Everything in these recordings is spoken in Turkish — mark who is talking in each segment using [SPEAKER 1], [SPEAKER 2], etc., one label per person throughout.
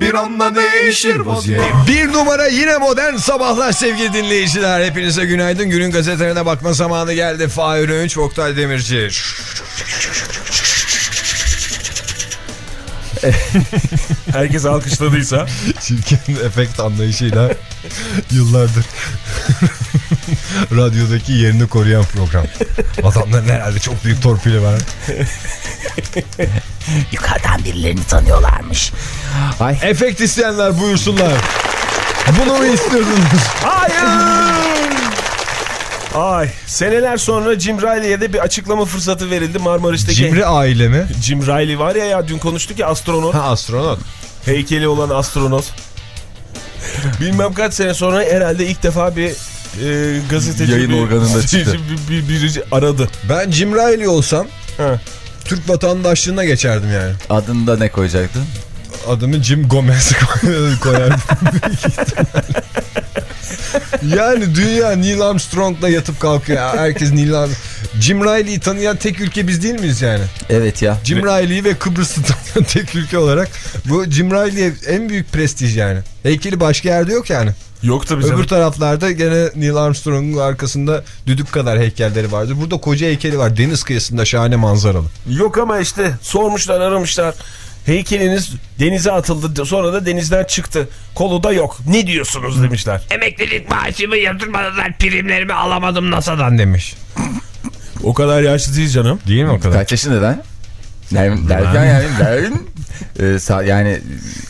[SPEAKER 1] bir anda değişir vaziyet
[SPEAKER 2] Bir numara yine modern sabahlar sevgili dinleyiciler. Hepinize günaydın. Günün gazetelerine bakma zamanı geldi. Fahir Öğünç, Oktay Demirci.
[SPEAKER 3] Herkes alkışladıysa.
[SPEAKER 2] Çirkin efekt anlayışıyla yıllardır radyodaki yerini koruyan program. Adamların herhalde çok büyük torpili var.
[SPEAKER 4] Yukarıdan birilerini tanıyorlarmış. Ay
[SPEAKER 2] Efekt isteyenler buyursunlar. Bunu mu istiyordunuz?
[SPEAKER 3] Ay seneler sonra Jim Riley'e de bir açıklama fırsatı verildi Marmaris'teki.
[SPEAKER 2] Cimri aile mi?
[SPEAKER 3] Jim Riley var ya ya dün konuştuk ya astronot.
[SPEAKER 2] Ha astronot.
[SPEAKER 3] Heykeli olan astronot. Bilmem kaç sene sonra herhalde ilk defa bir e, gazeteci
[SPEAKER 5] Yayın
[SPEAKER 3] bir,
[SPEAKER 5] organında çıktı.
[SPEAKER 3] Bir, bir, biri aradı.
[SPEAKER 2] Ben Jim Riley olsam
[SPEAKER 3] Ha.
[SPEAKER 2] Türk vatandaşlığına geçerdim yani.
[SPEAKER 5] Adını da ne koyacaktın?
[SPEAKER 2] Adımı Jim Gomez koyardım. yani dünya Neil Armstrong'la yatıp kalkıyor. Herkes Neil Armstrong. Jim Riley'i tanıyan tek ülke biz değil miyiz yani?
[SPEAKER 5] Evet ya.
[SPEAKER 2] Jim Riley'i ve Kıbrıs'ı tanıyan tek ülke olarak bu Jim Riley'e en büyük prestij yani. Heykeli başka yerde yok yani.
[SPEAKER 3] Yok tabii canım.
[SPEAKER 2] Öbür taraflarda gene Neil Armstrong'un arkasında düdük kadar heykelleri vardır. Burada koca heykeli var. Deniz kıyısında şahane manzaralı.
[SPEAKER 3] Yok ama işte sormuşlar aramışlar. Heykeliniz denize atıldı sonra da denizden çıktı. Kolu da yok. Ne diyorsunuz demişler.
[SPEAKER 4] emeklilik maaşımı yatırmadılar primlerimi alamadım
[SPEAKER 2] NASA'dan demiş.
[SPEAKER 3] O kadar yaşlı değil canım.
[SPEAKER 2] Değil mi o kadar?
[SPEAKER 5] Kaç yaşında lan? Der- Derken yani der, Ee, sa- yani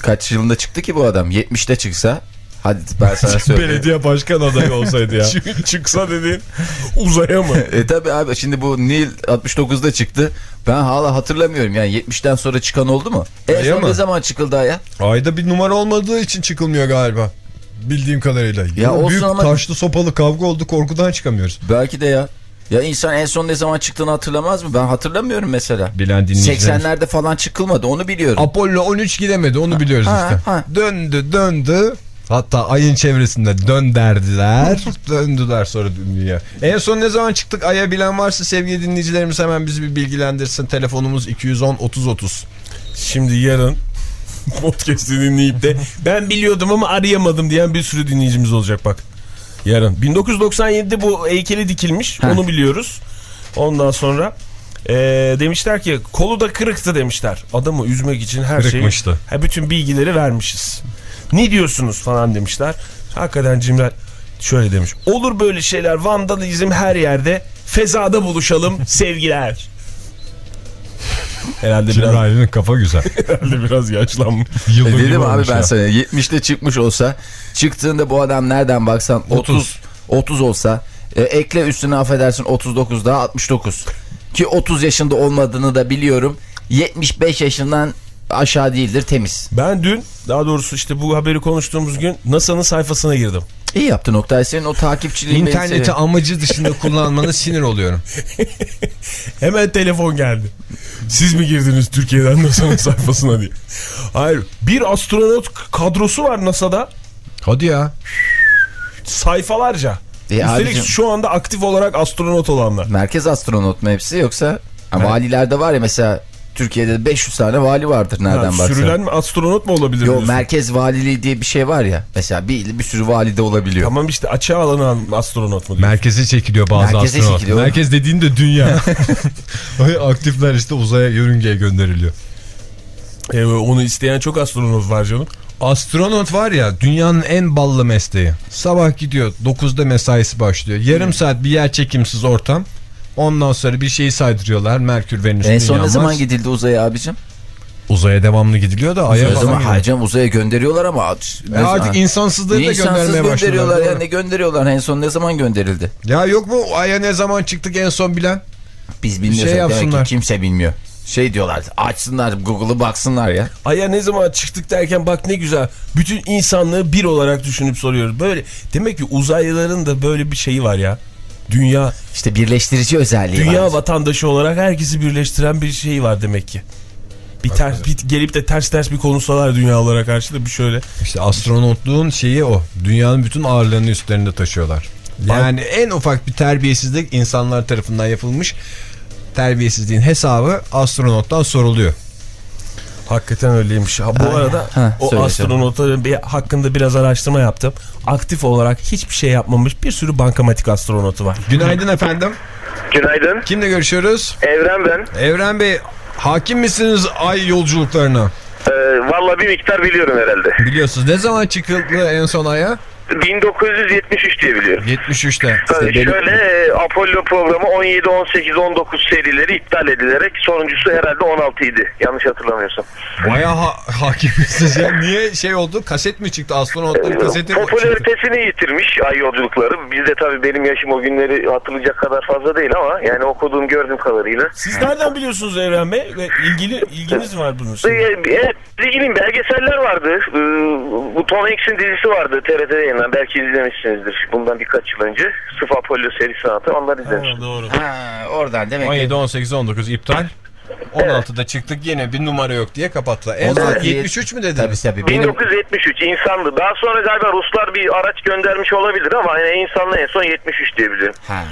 [SPEAKER 5] kaç yılında çıktı ki bu adam? 70'te çıksa hadi ben sana söyleyeyim.
[SPEAKER 2] Belediye başkan adayı olsaydı ya.
[SPEAKER 3] Çık- Çıksa dediğin uzaya mı?
[SPEAKER 5] E tabi abi şimdi bu Neil 69'da çıktı. Ben hala hatırlamıyorum yani 70'ten sonra çıkan oldu mu? En
[SPEAKER 2] Aya
[SPEAKER 5] son
[SPEAKER 2] mı?
[SPEAKER 5] ne zaman çıkıldı aya?
[SPEAKER 2] Ayda bir numara olmadığı için çıkılmıyor galiba. Bildiğim kadarıyla. Ya
[SPEAKER 5] olsun
[SPEAKER 2] büyük
[SPEAKER 5] ama-
[SPEAKER 2] taşlı sopalı kavga oldu korkudan çıkamıyoruz.
[SPEAKER 5] Belki de ya. Ya insan en son ne zaman çıktığını hatırlamaz mı? Ben hatırlamıyorum mesela.
[SPEAKER 2] Bilen dinleyicilerimiz.
[SPEAKER 5] 80'lerde falan çıkılmadı onu biliyorum.
[SPEAKER 2] Apollo 13 gidemedi onu biliyoruz
[SPEAKER 5] ha,
[SPEAKER 2] işte.
[SPEAKER 5] ha.
[SPEAKER 2] Döndü döndü. Hatta ayın çevresinde dön derdiler. Döndüler sonra dünya. En son ne zaman çıktık aya bilen varsa sevgili dinleyicilerimiz hemen bizi bir bilgilendirsin. Telefonumuz 210 30 30.
[SPEAKER 3] Şimdi yarın podcast'i dinleyip de ben biliyordum ama arayamadım diyen bir sürü dinleyicimiz olacak bak. Yarın. 1997'de bu heykeli dikilmiş.
[SPEAKER 5] Heh.
[SPEAKER 3] Onu biliyoruz. Ondan sonra e, demişler ki kolu da kırıktı demişler. Adamı üzmek için her
[SPEAKER 2] Kırıkmıştı.
[SPEAKER 3] şeyi, ha, bütün bilgileri vermişiz. Ne diyorsunuz falan demişler. Hakikaten Cimral şöyle demiş. Olur böyle şeyler vandalizm her yerde. Fezada buluşalım sevgiler. Herhalde
[SPEAKER 2] Jim
[SPEAKER 3] biraz,
[SPEAKER 2] Riley'nin kafa güzel.
[SPEAKER 3] herhalde biraz yaşlanmış.
[SPEAKER 5] E
[SPEAKER 2] Yıldır gibi
[SPEAKER 5] dedim abi ben
[SPEAKER 2] ya.
[SPEAKER 5] sana 70'te çıkmış olsa çıktığında bu adam nereden baksan 30 30 olsa e, ekle üstüne affedersin 39 daha 69 ki 30 yaşında olmadığını da biliyorum 75 yaşından aşağı değildir temiz.
[SPEAKER 3] Ben dün daha doğrusu işte bu haberi konuştuğumuz gün NASA'nın sayfasına girdim.
[SPEAKER 5] İyi yaptın Oktay senin o takipçiliğin beni
[SPEAKER 2] İnterneti amacı dışında kullanmana sinir oluyorum.
[SPEAKER 3] Hemen telefon geldi. Siz mi girdiniz Türkiye'den NASA'nın sayfasına diye. Hayır bir astronot kadrosu var NASA'da
[SPEAKER 2] Hadi ya.
[SPEAKER 3] sayfalarca.
[SPEAKER 5] E,
[SPEAKER 3] Üstelik
[SPEAKER 5] abicim-
[SPEAKER 3] şu anda aktif olarak astronot olanlar.
[SPEAKER 5] Merkez astronot mu hepsi yoksa ha, valilerde var ya mesela Türkiye'de de 500 tane vali vardır nereden baksan.
[SPEAKER 3] sürülen mi astronot mu olabilir
[SPEAKER 5] Yo
[SPEAKER 3] diyorsun?
[SPEAKER 5] merkez valiliği diye bir şey var ya. Mesela bir, bir sürü valide olabiliyor.
[SPEAKER 3] Tamam işte açığa alınan astronot mu diyorsun?
[SPEAKER 2] Merkeze çekiliyor bazı
[SPEAKER 5] Merkeze
[SPEAKER 2] astronot.
[SPEAKER 5] çekiliyor.
[SPEAKER 2] Merkez dediğin de dünya. Aktifler işte uzaya yörüngeye gönderiliyor.
[SPEAKER 3] E, onu isteyen çok astronot var canım.
[SPEAKER 2] Astronot var ya dünyanın en ballı mesleği. Sabah gidiyor 9'da mesaisi başlıyor. Yarım saat bir yer çekimsiz ortam. Ondan sonra bir şeyi saydırıyorlar. Merkür, Venüs,
[SPEAKER 5] en son ne zaman
[SPEAKER 2] Mars.
[SPEAKER 5] gidildi uzaya abicim?
[SPEAKER 2] Uzaya devamlı gidiliyor da Ay'a
[SPEAKER 5] zaman harcam uzaya gönderiyorlar ama
[SPEAKER 2] E artık insansızları da
[SPEAKER 5] İnsansız
[SPEAKER 2] göndermeye
[SPEAKER 5] gönderiyorlar
[SPEAKER 2] başladılar.
[SPEAKER 5] ya ne gönderiyorlar en son ne zaman gönderildi?
[SPEAKER 2] Ya yok mu Ay'a ne zaman çıktık en son bilen?
[SPEAKER 5] Biz bilmiyoruz.
[SPEAKER 2] şey yapsınlar.
[SPEAKER 5] kimse bilmiyor. Şey diyorlar açsınlar Google'ı baksınlar ya.
[SPEAKER 3] Ay'a ne zaman çıktık derken bak ne güzel. Bütün insanlığı bir olarak düşünüp soruyoruz. Böyle demek ki uzaylıların da böyle bir şeyi var ya. Dünya
[SPEAKER 5] İşte birleştirici özelliği
[SPEAKER 3] dünya
[SPEAKER 5] var.
[SPEAKER 3] vatandaşı olarak herkesi birleştiren bir şey var demek ki. Bir ters bir gelip de ters ters bir konuşsalar dünyalara karşı da bir şöyle.
[SPEAKER 2] İşte astronotluğun şeyi o. Dünyanın bütün ağırlığını üstlerinde taşıyorlar. Yani en ufak bir terbiyesizlik insanlar tarafından yapılmış terbiyesizliğin hesabı astronottan soruluyor.
[SPEAKER 3] Hakikaten öyleymiş. Ha, bu
[SPEAKER 5] Ay,
[SPEAKER 3] arada
[SPEAKER 5] ha,
[SPEAKER 3] o astronotların bir, hakkında biraz araştırma yaptım. Aktif olarak hiçbir şey yapmamış bir sürü bankamatik astronotu var.
[SPEAKER 2] Günaydın efendim.
[SPEAKER 6] Günaydın.
[SPEAKER 2] Kimle görüşüyoruz?
[SPEAKER 6] Evren ben.
[SPEAKER 2] Evren Bey hakim misiniz ay yolculuklarına?
[SPEAKER 6] Ee, Valla bir miktar biliyorum herhalde.
[SPEAKER 2] Biliyorsunuz ne zaman çıkıldı en son aya?
[SPEAKER 6] 1973 diye biliyorum.
[SPEAKER 2] 73'te.
[SPEAKER 6] Tabii
[SPEAKER 5] benim-
[SPEAKER 6] şöyle e, Apollo programı 17, 18, 19 serileri iptal edilerek sonuncusu herhalde 16 idi. Yanlış hatırlamıyorsam.
[SPEAKER 2] Baya ha hakim misiniz ya? Niye şey oldu? Kaset mi çıktı? Astronotların kaseti mi çıktı?
[SPEAKER 6] Popülaritesini yitirmiş ay yolculukları. Bizde tabii benim yaşım o günleri hatırlayacak kadar fazla değil ama yani okuduğum gördüğüm kadarıyla.
[SPEAKER 3] Siz nereden biliyorsunuz Evren Bey? Ve ilgili ilginiz var bunun. için.
[SPEAKER 6] Evet, ilgiliyim. Belgeseller vardı. Ee, Bu Tom Hanks'in dizisi vardı TRT'de yayınlanan. Belki izlemişsinizdir. Bundan birkaç yıl önce. Sıf Apollo serisi anlatı. Onları izlemiştim.
[SPEAKER 3] Ha, doğru.
[SPEAKER 5] Ha, oradan demek ki.
[SPEAKER 2] 17, 18, 19 iptal. 16'da çıktık yine bir numara yok diye kapattılar. En son
[SPEAKER 5] 16
[SPEAKER 2] 73 mü dediniz?
[SPEAKER 5] Tabii tabii. Benim
[SPEAKER 6] 1973 insandı. Daha sonra galiba Ruslar bir araç göndermiş olabilir ama yani insanlı en son 73 diye biliyorum.
[SPEAKER 5] Ha.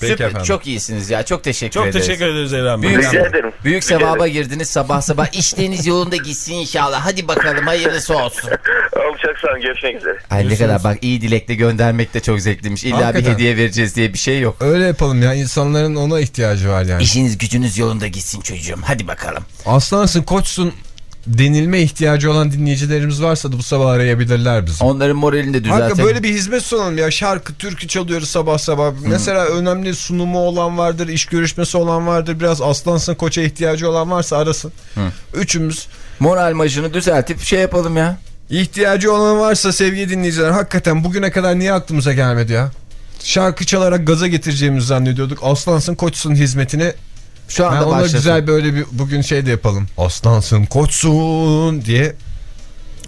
[SPEAKER 2] Peki
[SPEAKER 5] Süper,
[SPEAKER 2] efendim.
[SPEAKER 5] çok iyisiniz ya. Çok teşekkür
[SPEAKER 3] Çok
[SPEAKER 5] ederiz.
[SPEAKER 3] teşekkür ederiz Evren Bey.
[SPEAKER 5] Büyük,
[SPEAKER 6] Rica ederim.
[SPEAKER 5] büyük
[SPEAKER 6] Rica
[SPEAKER 5] sevaba
[SPEAKER 6] ederim.
[SPEAKER 5] girdiniz sabah sabah. İşleriniz yolunda gitsin inşallah. Hadi bakalım hayırlısı olsun.
[SPEAKER 6] Alacak sağ olun. Görüşmek üzere.
[SPEAKER 5] Ay ne kadar bak iyi dilekle göndermek de çok zevkliymiş. İlla bir
[SPEAKER 2] Hakikaten.
[SPEAKER 5] hediye vereceğiz diye bir şey yok.
[SPEAKER 2] Öyle yapalım ya insanların ona ihtiyacı var yani.
[SPEAKER 5] İşiniz gücünüz yolunda gitsin çocuğum. Hadi bakalım.
[SPEAKER 2] Aslansın koçsun denilme ihtiyacı olan dinleyicilerimiz varsa da bu sabah arayabilirler bizi.
[SPEAKER 5] Onların moralini de
[SPEAKER 2] Hakikaten
[SPEAKER 5] düzeltelim.
[SPEAKER 2] böyle bir hizmet sunalım ya şarkı türkü çalıyoruz sabah sabah. Mesela önemli sunumu olan vardır, iş görüşmesi olan vardır. Biraz aslansın koça ihtiyacı olan varsa arasın. Üçümüz
[SPEAKER 5] Moral majını düzeltip şey yapalım ya.
[SPEAKER 2] ihtiyacı olan varsa sevgili dinleyiciler hakikaten bugüne kadar niye aklımıza gelmedi ya? Şarkı çalarak gaza getireceğimizi zannediyorduk. Aslansın koçsun hizmetini
[SPEAKER 5] Şu
[SPEAKER 2] Ha,
[SPEAKER 5] anda
[SPEAKER 2] ona
[SPEAKER 5] başlasın.
[SPEAKER 2] güzel böyle bir bugün şey de yapalım. Aslansın koçsun diye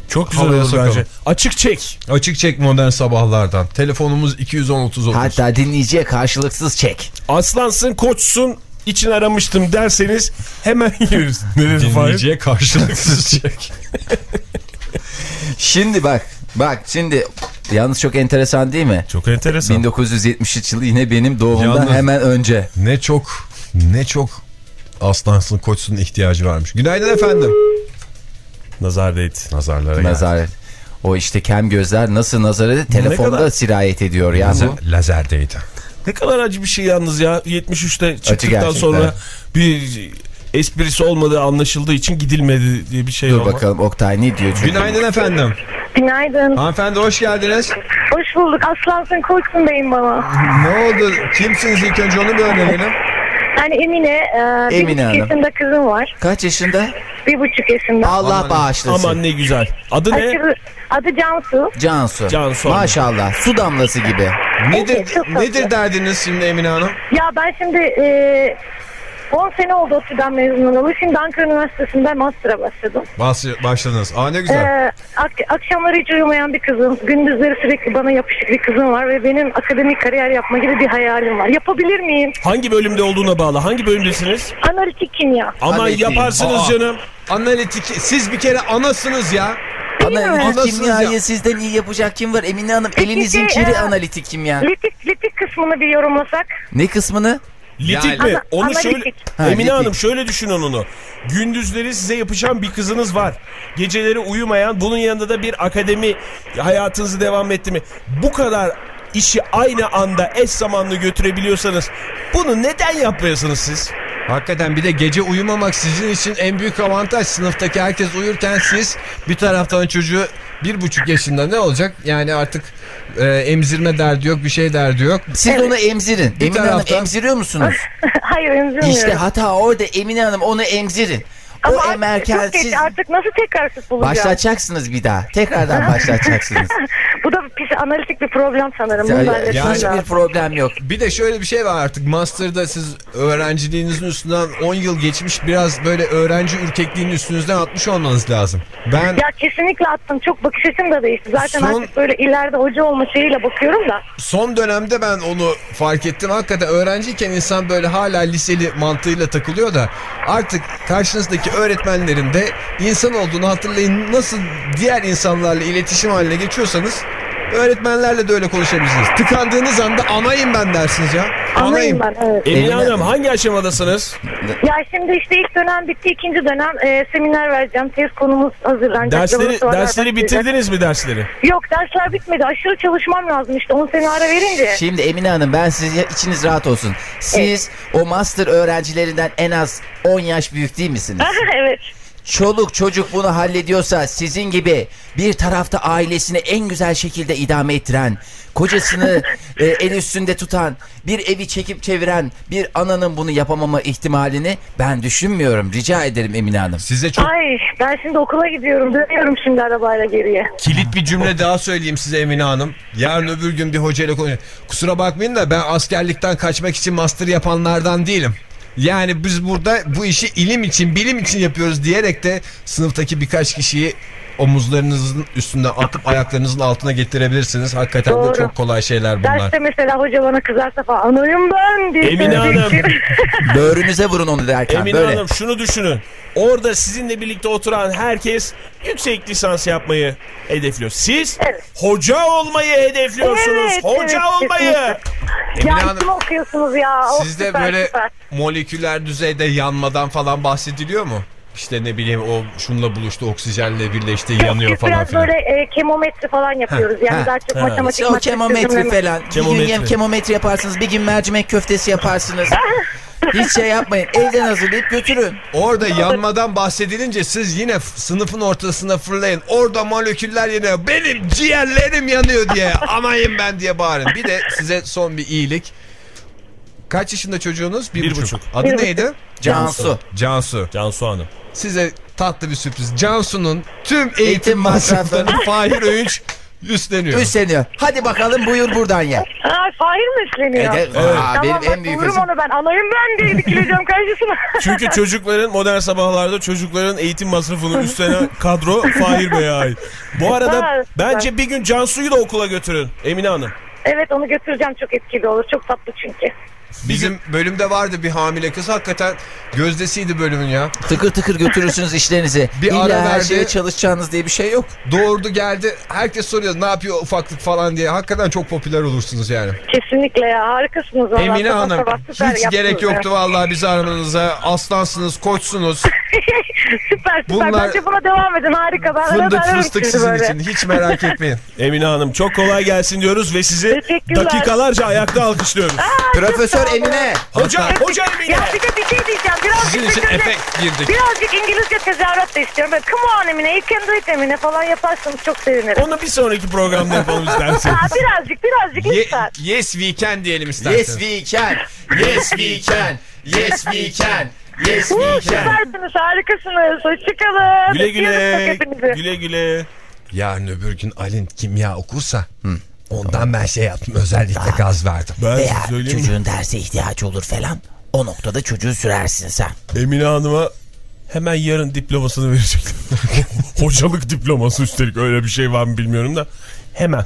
[SPEAKER 3] Çok güzel
[SPEAKER 2] Havaya
[SPEAKER 3] olur
[SPEAKER 2] sokalım.
[SPEAKER 3] bence. Açık çek.
[SPEAKER 2] açık çek modern sabahlardan. Telefonumuz 210 30 30.
[SPEAKER 5] Hatta dinleyiciye karşılıksız çek.
[SPEAKER 3] Aslansın koçsun için aramıştım derseniz hemen Fahir?
[SPEAKER 2] Dinleyiciye karşılıksız çek.
[SPEAKER 5] Şimdi bak. Bak şimdi yalnız çok enteresan değil mi?
[SPEAKER 3] Çok enteresan.
[SPEAKER 5] 1973 yılı yine benim doğumumdan
[SPEAKER 2] Yalnız-
[SPEAKER 5] hemen önce.
[SPEAKER 2] ne çok ne çok aslansın koçsun ihtiyacı varmış. Günaydın efendim.
[SPEAKER 3] Nazar değdi.
[SPEAKER 2] Nazarlara geldi.
[SPEAKER 5] Nazaret. O işte kem gözler nasıl nazarete telefonda
[SPEAKER 3] kadar-
[SPEAKER 5] sirayet ediyor ya
[SPEAKER 2] Lazer,
[SPEAKER 5] bu.
[SPEAKER 2] lazerdeydi.
[SPEAKER 3] Ne kadar acı bir şey yalnız ya. 73'te çıktıktan sonra bir esprisi olmadığı anlaşıldığı için gidilmedi diye bir şey
[SPEAKER 5] Dur
[SPEAKER 3] olma.
[SPEAKER 5] bakalım Oktay ne diyor çünkü.
[SPEAKER 2] Günaydın efendim.
[SPEAKER 7] Günaydın.
[SPEAKER 2] Hanımefendi hoş geldiniz.
[SPEAKER 7] Hoş bulduk. Aslansın koçsun deyin bana.
[SPEAKER 2] Ne oldu? Kimsiniz ilk önce onu bir öğrenelim.
[SPEAKER 7] Yani Emine, e, bir
[SPEAKER 5] Emine
[SPEAKER 7] buçuk
[SPEAKER 5] Hanım.
[SPEAKER 7] yaşında kızım var.
[SPEAKER 5] Kaç yaşında?
[SPEAKER 7] Bir buçuk yaşında.
[SPEAKER 5] Allah
[SPEAKER 2] Aman-
[SPEAKER 5] bağışlasın.
[SPEAKER 3] Aman ne güzel. Adı ne?
[SPEAKER 7] Aşırı, adı Cansu.
[SPEAKER 5] Cansu.
[SPEAKER 3] Cansu Hanım.
[SPEAKER 5] Maşallah su damlası gibi.
[SPEAKER 2] Nedir
[SPEAKER 7] Evet, çok tatlı.
[SPEAKER 2] nedir derdiniz şimdi Emine Hanım?
[SPEAKER 7] Ya ben şimdi e, 10 sene oldu ODTÜ'den mezun olalı. Şimdi Ankara Üniversitesi'nde master'a başladım.
[SPEAKER 2] Bas başladınız. Aa ne güzel.
[SPEAKER 7] Ee, ak- akşamları hiç uyumayan bir kızım. Gündüzleri sürekli bana yapışık bir kızım var ve benim akademik kariyer yapma gibi bir hayalim var. Yapabilir miyim?
[SPEAKER 3] Hangi bölümde olduğuna bağlı. Hangi bölümdesiniz?
[SPEAKER 7] Analitik kimya.
[SPEAKER 3] Aman
[SPEAKER 5] Hadi
[SPEAKER 3] yaparsınız
[SPEAKER 2] Aa.
[SPEAKER 3] canım.
[SPEAKER 2] Analitik siz bir kere anasınız ya.
[SPEAKER 5] Analitik kimyayı
[SPEAKER 2] ya.
[SPEAKER 5] sizden iyi yapacak kim var Emine Hanım? Elinizin
[SPEAKER 7] şey,
[SPEAKER 5] kiri
[SPEAKER 7] e,
[SPEAKER 5] analitik kimya.
[SPEAKER 7] Litik, litik kısmını bir yorumlasak.
[SPEAKER 5] Ne kısmını?
[SPEAKER 3] Litik
[SPEAKER 2] Yani-
[SPEAKER 3] mi? Onu
[SPEAKER 7] analitik.
[SPEAKER 3] şöyle...
[SPEAKER 5] Ha,
[SPEAKER 3] Emine
[SPEAKER 5] litik.
[SPEAKER 3] Hanım şöyle düşünün onu. Gündüzleri size yapışan bir kızınız var. Geceleri uyumayan bunun yanında da bir akademi hayatınızı devam etti mi? Bu kadar işi aynı anda eş zamanlı götürebiliyorsanız bunu neden yapmıyorsunuz siz?
[SPEAKER 2] Hakikaten bir de gece uyumamak sizin için en büyük avantaj. Sınıftaki herkes uyurken siz bir taraftan çocuğu bir buçuk yaşında ne olacak? Yani artık e, emzirme derdi yok bir şey derdi yok.
[SPEAKER 5] Siz onu emzirin. Emine Hanım
[SPEAKER 2] taraftan-
[SPEAKER 5] emziriyor musunuz?
[SPEAKER 7] Hayır emzirmiyorum.
[SPEAKER 5] işte hata orada Emine Hanım onu emzirin.
[SPEAKER 7] Ama
[SPEAKER 5] o emerken siz
[SPEAKER 7] Artık nasıl tekrar süt bulacağım?
[SPEAKER 5] başlatacaksınız bir daha. Tekrardan başlatacaksınız.
[SPEAKER 7] Bu da pis analitik bir problem sanırım.
[SPEAKER 5] Yani, hiçbir
[SPEAKER 7] lazım.
[SPEAKER 5] problem yok.
[SPEAKER 2] Bir de şöyle bir şey var artık master'da siz öğrenciliğinizin üstünden 10 yıl geçmiş biraz böyle öğrenci ürkekliğinin üstünüzden atmış olmanız lazım. Ben
[SPEAKER 7] Ya kesinlikle attım. Çok bakış açım da değişti. Zaten
[SPEAKER 2] Son-
[SPEAKER 7] artık böyle ileride hoca olma şeyiyle bakıyorum da.
[SPEAKER 2] son dönemde ben onu fark ettim. Hakikaten öğrenciyken insan böyle hala liseli mantığıyla takılıyor da artık karşınızdaki öğretmenlerin de insan olduğunu hatırlayın. Nasıl diğer insanlarla iletişim haline geçiyorsanız öğretmenlerle de öyle konuşabilirsiniz. Tıkandığınız anda anayım ben dersiniz ya.
[SPEAKER 7] Anlayayım ben evet.
[SPEAKER 3] Emine Hanım hangi aşamadasınız?
[SPEAKER 7] Ya şimdi işte ilk dönem bitti. ikinci dönem e, seminer vereceğim. Tez konumuz hazırlanacak.
[SPEAKER 3] Dersleri dersleri bitirdiniz mi dersleri?
[SPEAKER 7] Yok dersler bitmedi. Aşırı çalışmam lazım işte. 10 sene ara verince.
[SPEAKER 5] Şimdi Emine Hanım ben size içiniz rahat olsun. Siz o master öğrencilerinden en az 10 yaş büyük değil misiniz?
[SPEAKER 7] evet.
[SPEAKER 5] Çoluk çocuk bunu hallediyorsa sizin gibi bir tarafta ailesini en güzel şekilde idame ettiren, kocasını e, el üstünde tutan, bir evi çekip çeviren bir ananın bunu yapamama ihtimalini ben düşünmüyorum. Rica ederim Emine Hanım.
[SPEAKER 2] Size çok
[SPEAKER 7] Ay ben şimdi okula gidiyorum. Dönüyorum şimdi arabayla geriye.
[SPEAKER 2] kilit bir cümle daha söyleyeyim size Emine Hanım. Yarın öbür gün bir hocayla konuşuyorum. Kusura bakmayın da ben askerlikten kaçmak için master yapanlardan değilim. Yani biz burada bu işi ilim için, bilim için yapıyoruz diyerek de sınıftaki birkaç kişiyi omuzlarınızın üstünden atıp ayaklarınızın altına getirebilirsiniz. Hakikaten de
[SPEAKER 7] Doğru.
[SPEAKER 2] çok kolay şeyler bunlar.
[SPEAKER 7] Derste mesela hoca bana kızarsa falan anayım ben diye.
[SPEAKER 3] Emine Hanım.
[SPEAKER 7] için.
[SPEAKER 5] Böğrünüze vurun onu derken
[SPEAKER 3] Emine
[SPEAKER 5] böyle.
[SPEAKER 3] Hanım şunu düşünün. Orada sizinle birlikte oturan herkes yüksek lisans yapmayı hedefliyor. Siz
[SPEAKER 7] Evet.
[SPEAKER 3] hoca olmayı hedefliyorsunuz.
[SPEAKER 7] Evet,
[SPEAKER 3] hoca
[SPEAKER 7] evet,
[SPEAKER 3] olmayı.
[SPEAKER 2] Emine
[SPEAKER 7] ya
[SPEAKER 2] Hanım,
[SPEAKER 7] okuyorsunuz ya?
[SPEAKER 2] Sizde böyle
[SPEAKER 7] süper.
[SPEAKER 2] moleküler düzeyde yanmadan falan bahsediliyor mu? İşte ne bileyim o şunla buluştu oksijenle birleşti yanıyor
[SPEAKER 7] Biz
[SPEAKER 2] falan
[SPEAKER 7] biraz
[SPEAKER 2] filan.
[SPEAKER 7] böyle e, kemometri falan yapıyoruz. Yani
[SPEAKER 5] ha,
[SPEAKER 7] daha çok
[SPEAKER 3] ha.
[SPEAKER 7] matematik
[SPEAKER 5] İşte o
[SPEAKER 7] çözümleme.
[SPEAKER 5] falan. Bir
[SPEAKER 3] Kemometre.
[SPEAKER 5] gün yem kemometre yaparsınız, bir gün mercimek köftesi yaparsınız. Hiç şey yapmayın. Evden hazırlayıp götürün.
[SPEAKER 2] Orada yanmadan bahsedilince siz yine sınıfın ortasına fırlayın. Orada moleküller yanıyor. Benim ciğerlerim yanıyor diye. Anayım ben diye bağırın. Bir de size son bir iyilik. Kaç yaşında çocuğunuz? Bir,
[SPEAKER 3] Bir
[SPEAKER 2] buçuk.
[SPEAKER 3] buçuk.
[SPEAKER 2] Adı
[SPEAKER 7] Bir
[SPEAKER 2] neydi?
[SPEAKER 5] Cansu.
[SPEAKER 2] Cansu.
[SPEAKER 3] Cansu Hanım.
[SPEAKER 2] Size tatlı bir sürpriz. Cansu'nun tüm eğitim,
[SPEAKER 5] Eğitim
[SPEAKER 2] masraflarını Fahir Öğünç üstleniyor.
[SPEAKER 5] Üstleniyor. Hadi bakalım buyur buradan ye.
[SPEAKER 7] Ha, Fahir mi üstleniyor?
[SPEAKER 5] Evet.
[SPEAKER 7] Tamam
[SPEAKER 5] Aa, benim
[SPEAKER 7] bak
[SPEAKER 5] en büyük
[SPEAKER 7] bulurum
[SPEAKER 5] kızım.
[SPEAKER 7] onu ben. Anayım ben diye dikileceğim karşısına.
[SPEAKER 3] Çünkü çocukların modern sabahlarda çocukların eğitim masrafını üstlenen kadro Fahir Bey'e ait. Bu arada
[SPEAKER 7] Evet,
[SPEAKER 3] bence bir gün Cansu'yu da okula götürün Emine Hanım.
[SPEAKER 7] evet onu götüreceğim çok etkili olur. Çok tatlı çünkü.
[SPEAKER 2] Bizim bölümde vardı bir hamile kız. Hakikaten gözdesiydi bölümün ya.
[SPEAKER 5] Tıkır tıkır götürürsünüz işlerinizi.
[SPEAKER 2] Bir
[SPEAKER 5] İlla
[SPEAKER 2] ara
[SPEAKER 5] her
[SPEAKER 2] verdi.
[SPEAKER 5] şeye çalışacağınız diye bir şey yok.
[SPEAKER 2] Doğurdu geldi. Herkes soruyor ne yapıyor ufaklık falan diye. Hakikaten çok popüler olursunuz yani.
[SPEAKER 7] Kesinlikle ya harikasınız. vallahi.
[SPEAKER 2] Emine
[SPEAKER 7] Sabah
[SPEAKER 2] Hanım
[SPEAKER 7] sabah süper
[SPEAKER 2] hiç
[SPEAKER 7] yaptınız
[SPEAKER 2] gerek
[SPEAKER 7] ya.
[SPEAKER 2] yoktu vallahi bizi aramanıza. Aslansınız, koçsunuz.
[SPEAKER 7] süper süper.
[SPEAKER 2] Bunlar
[SPEAKER 7] Bence buna devam edin harika. Ben arada
[SPEAKER 2] Fındık
[SPEAKER 7] ararım
[SPEAKER 2] fıstık
[SPEAKER 7] sizi
[SPEAKER 2] sizin
[SPEAKER 7] böyle.
[SPEAKER 2] için. Hiç merak etmeyin.
[SPEAKER 3] Emine Hanım çok kolay gelsin diyoruz ve sizi
[SPEAKER 7] Teşekkürler.
[SPEAKER 3] dakikalarca ayakta alkışlıyoruz.
[SPEAKER 5] Profesör Emine.
[SPEAKER 3] Hoca, hoca Emine.
[SPEAKER 7] Ya bir de bir şey diyeceğim. Birazcık
[SPEAKER 2] Sizin için
[SPEAKER 7] şöyle-
[SPEAKER 2] efekt girdik.
[SPEAKER 7] Birazcık İngilizce tezahürat da istiyorum. Böyle come on Emine, you can do it Emine falan yaparsanız çok sevinirim.
[SPEAKER 3] Onu bir sonraki programda yapalım isterseniz.
[SPEAKER 7] Ha, birazcık birazcık
[SPEAKER 2] Ye-
[SPEAKER 7] lütfen.
[SPEAKER 2] yes we can diyelim
[SPEAKER 5] Yes
[SPEAKER 2] isterseniz.
[SPEAKER 5] we can. Yes we can. Yes we can. Yes we can.
[SPEAKER 7] Süpersiniz harikasınız. Hoşçakalın.
[SPEAKER 3] Güle güle. Güle güle.
[SPEAKER 2] Yarın öbür gün Alin kimya okursa ondan ben şey yaptım. Özellikle gaz verdim.
[SPEAKER 3] Ben
[SPEAKER 5] Veya
[SPEAKER 3] söyleyeyim mi?
[SPEAKER 5] çocuğun derse ihtiyacı olur falan. O noktada çocuğu sürersin sen.
[SPEAKER 3] Emine Hanım'a hemen yarın diplomasını verecektim. Hocalık diploması üstelik öyle bir şey var mı bilmiyorum da. Hemen.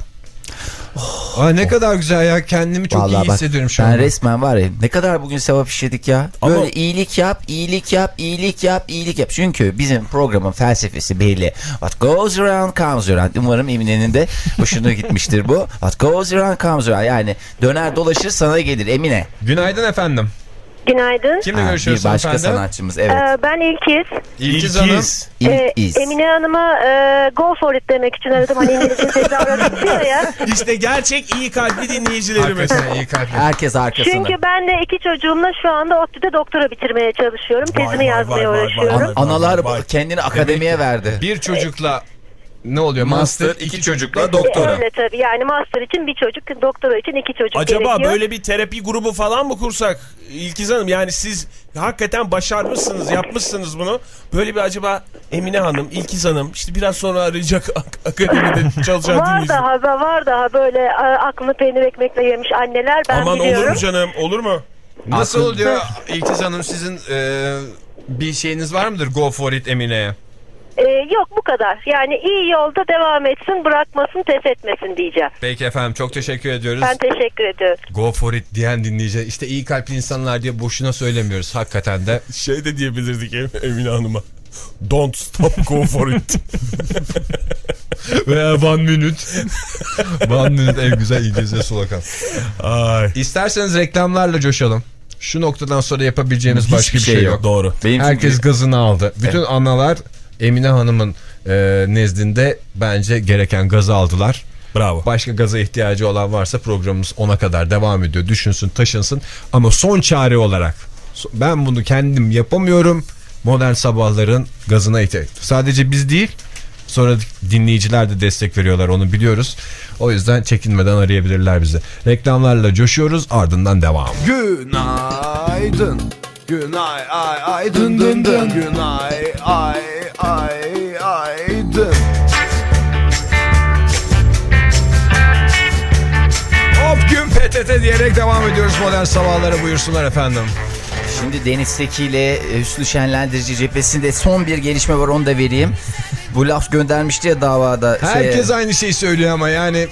[SPEAKER 2] Aa, ne kadar güzel ya. Kendimi çok iyi
[SPEAKER 5] bak,
[SPEAKER 2] hissediyorum şu
[SPEAKER 5] ben
[SPEAKER 2] anda.
[SPEAKER 5] resmen var ya ne kadar bugün sevap işledik ya.
[SPEAKER 3] Ama-
[SPEAKER 5] Böyle iyilik yap, iyilik yap, iyilik yap, iyilik yap. Çünkü bizim programın felsefesi belli. What goes around comes around. Umarım Emine'nin de hoşuna gitmiştir bu. What goes around comes around. Yani döner dolaşır sana gelir Emine.
[SPEAKER 2] Günaydın efendim.
[SPEAKER 7] Günaydın.
[SPEAKER 2] Kimle
[SPEAKER 5] Ha, bir
[SPEAKER 2] görüşüyoruz
[SPEAKER 5] başka
[SPEAKER 2] efendim?
[SPEAKER 5] sanatçımız evet.
[SPEAKER 7] Ee, ben İlkiz.
[SPEAKER 2] İlkiz Hanım.
[SPEAKER 5] İlk
[SPEAKER 7] Ee. Emine Hanım'a e, go for it demek için aradım. Hani İngilizce tezahürat yapıyor ya.
[SPEAKER 3] İşte gerçek iyi kalpli dinleyicilerimiz.
[SPEAKER 2] Hakikaten iyi kalpli.
[SPEAKER 5] Herkes arkasında.
[SPEAKER 7] Çünkü ben de iki çocuğumla şu anda ODTÜ'de doktora bitirmeye çalışıyorum.
[SPEAKER 3] Vay,
[SPEAKER 7] Tezimi
[SPEAKER 3] vay,
[SPEAKER 7] yazmaya
[SPEAKER 3] vay, vay,
[SPEAKER 7] uğraşıyorum.
[SPEAKER 3] vay, vay.
[SPEAKER 5] Analar
[SPEAKER 3] Vay.
[SPEAKER 5] kendini akademiye verdi.
[SPEAKER 2] Bir çocukla ne oluyor? Master,
[SPEAKER 5] Master,
[SPEAKER 2] iki çocukla doktora.
[SPEAKER 7] Öyle tabii yani master için bir çocuk, doktora için iki çocuk
[SPEAKER 3] Acaba
[SPEAKER 7] gerekiyor.
[SPEAKER 3] böyle bir terapi grubu falan mı kursak İlkiz Hanım? Yani siz hakikaten başarmışsınız, yapmışsınız bunu. Böyle bir acaba Emine Hanım, İlkiz Hanım işte biraz sonra arayacak ak- akademide çalışan
[SPEAKER 7] Var daha var daha böyle aklını peynir ekmekle yemiş anneler ben
[SPEAKER 3] Aman
[SPEAKER 7] biliyorum.
[SPEAKER 3] olur mu canım? Olur mu?
[SPEAKER 2] Nasıl oluyor İlkiz Hanım sizin e, bir şeyiniz var mıdır Go For It Emine'ye?
[SPEAKER 7] Ee, yok bu kadar. Yani iyi yolda devam etsin, bırakmasın, pes etmesin diyeceğim.
[SPEAKER 2] Peki efendim çok teşekkür ediyoruz.
[SPEAKER 7] Ben teşekkür ediyorum.
[SPEAKER 2] Go For It diyen dinleyici işte iyi kalpli insanlar diye boşuna söylemiyoruz hakikaten de.
[SPEAKER 3] Şey de diyebilirdik Em- Emine Hanım'a. Don't stop go for it.
[SPEAKER 2] Veya One Minute. one Minute en güzel İngilizce slogan.
[SPEAKER 3] Ay.
[SPEAKER 2] İsterseniz reklamlarla coşalım. Şu noktadan sonra yapabileceğimiz
[SPEAKER 5] Hiçbir
[SPEAKER 2] başka bir
[SPEAKER 5] şey
[SPEAKER 2] şey yok.
[SPEAKER 5] yok.
[SPEAKER 3] Doğru.
[SPEAKER 5] Benim
[SPEAKER 2] Herkes
[SPEAKER 5] çünkü-
[SPEAKER 2] gazını aldı. Bütün analar Emine Hanım'ın e, nezdinde bence gereken gazı aldılar.
[SPEAKER 3] Bravo.
[SPEAKER 2] Başka gaza ihtiyacı olan varsa programımız ona kadar devam ediyor. Düşünsün, taşınsın. Ama son çare olarak ben bunu kendim yapamıyorum. Modern sabahların gazına ihtiyaç. Sadece biz değil, sonra dinleyiciler de destek veriyorlar onu biliyoruz. O yüzden çekinmeden arayabilirler bizi. Reklamlarla coşuyoruz, ardından devam.
[SPEAKER 1] Günaydın. Günay ay ay dın dın dın. Günay ay ay ay dın.
[SPEAKER 2] Hop gün PTT diyerek devam ediyoruz modern sabahlara buyursunlar efendim.
[SPEAKER 5] Şimdi Deniz Seki ile e, Hüsnü Şenlendirici cephesinde son bir gelişme var onu da vereyim. Bu laf göndermişti ya davada. şeye-
[SPEAKER 2] Herkes aynı şeyi söylüyor ama yani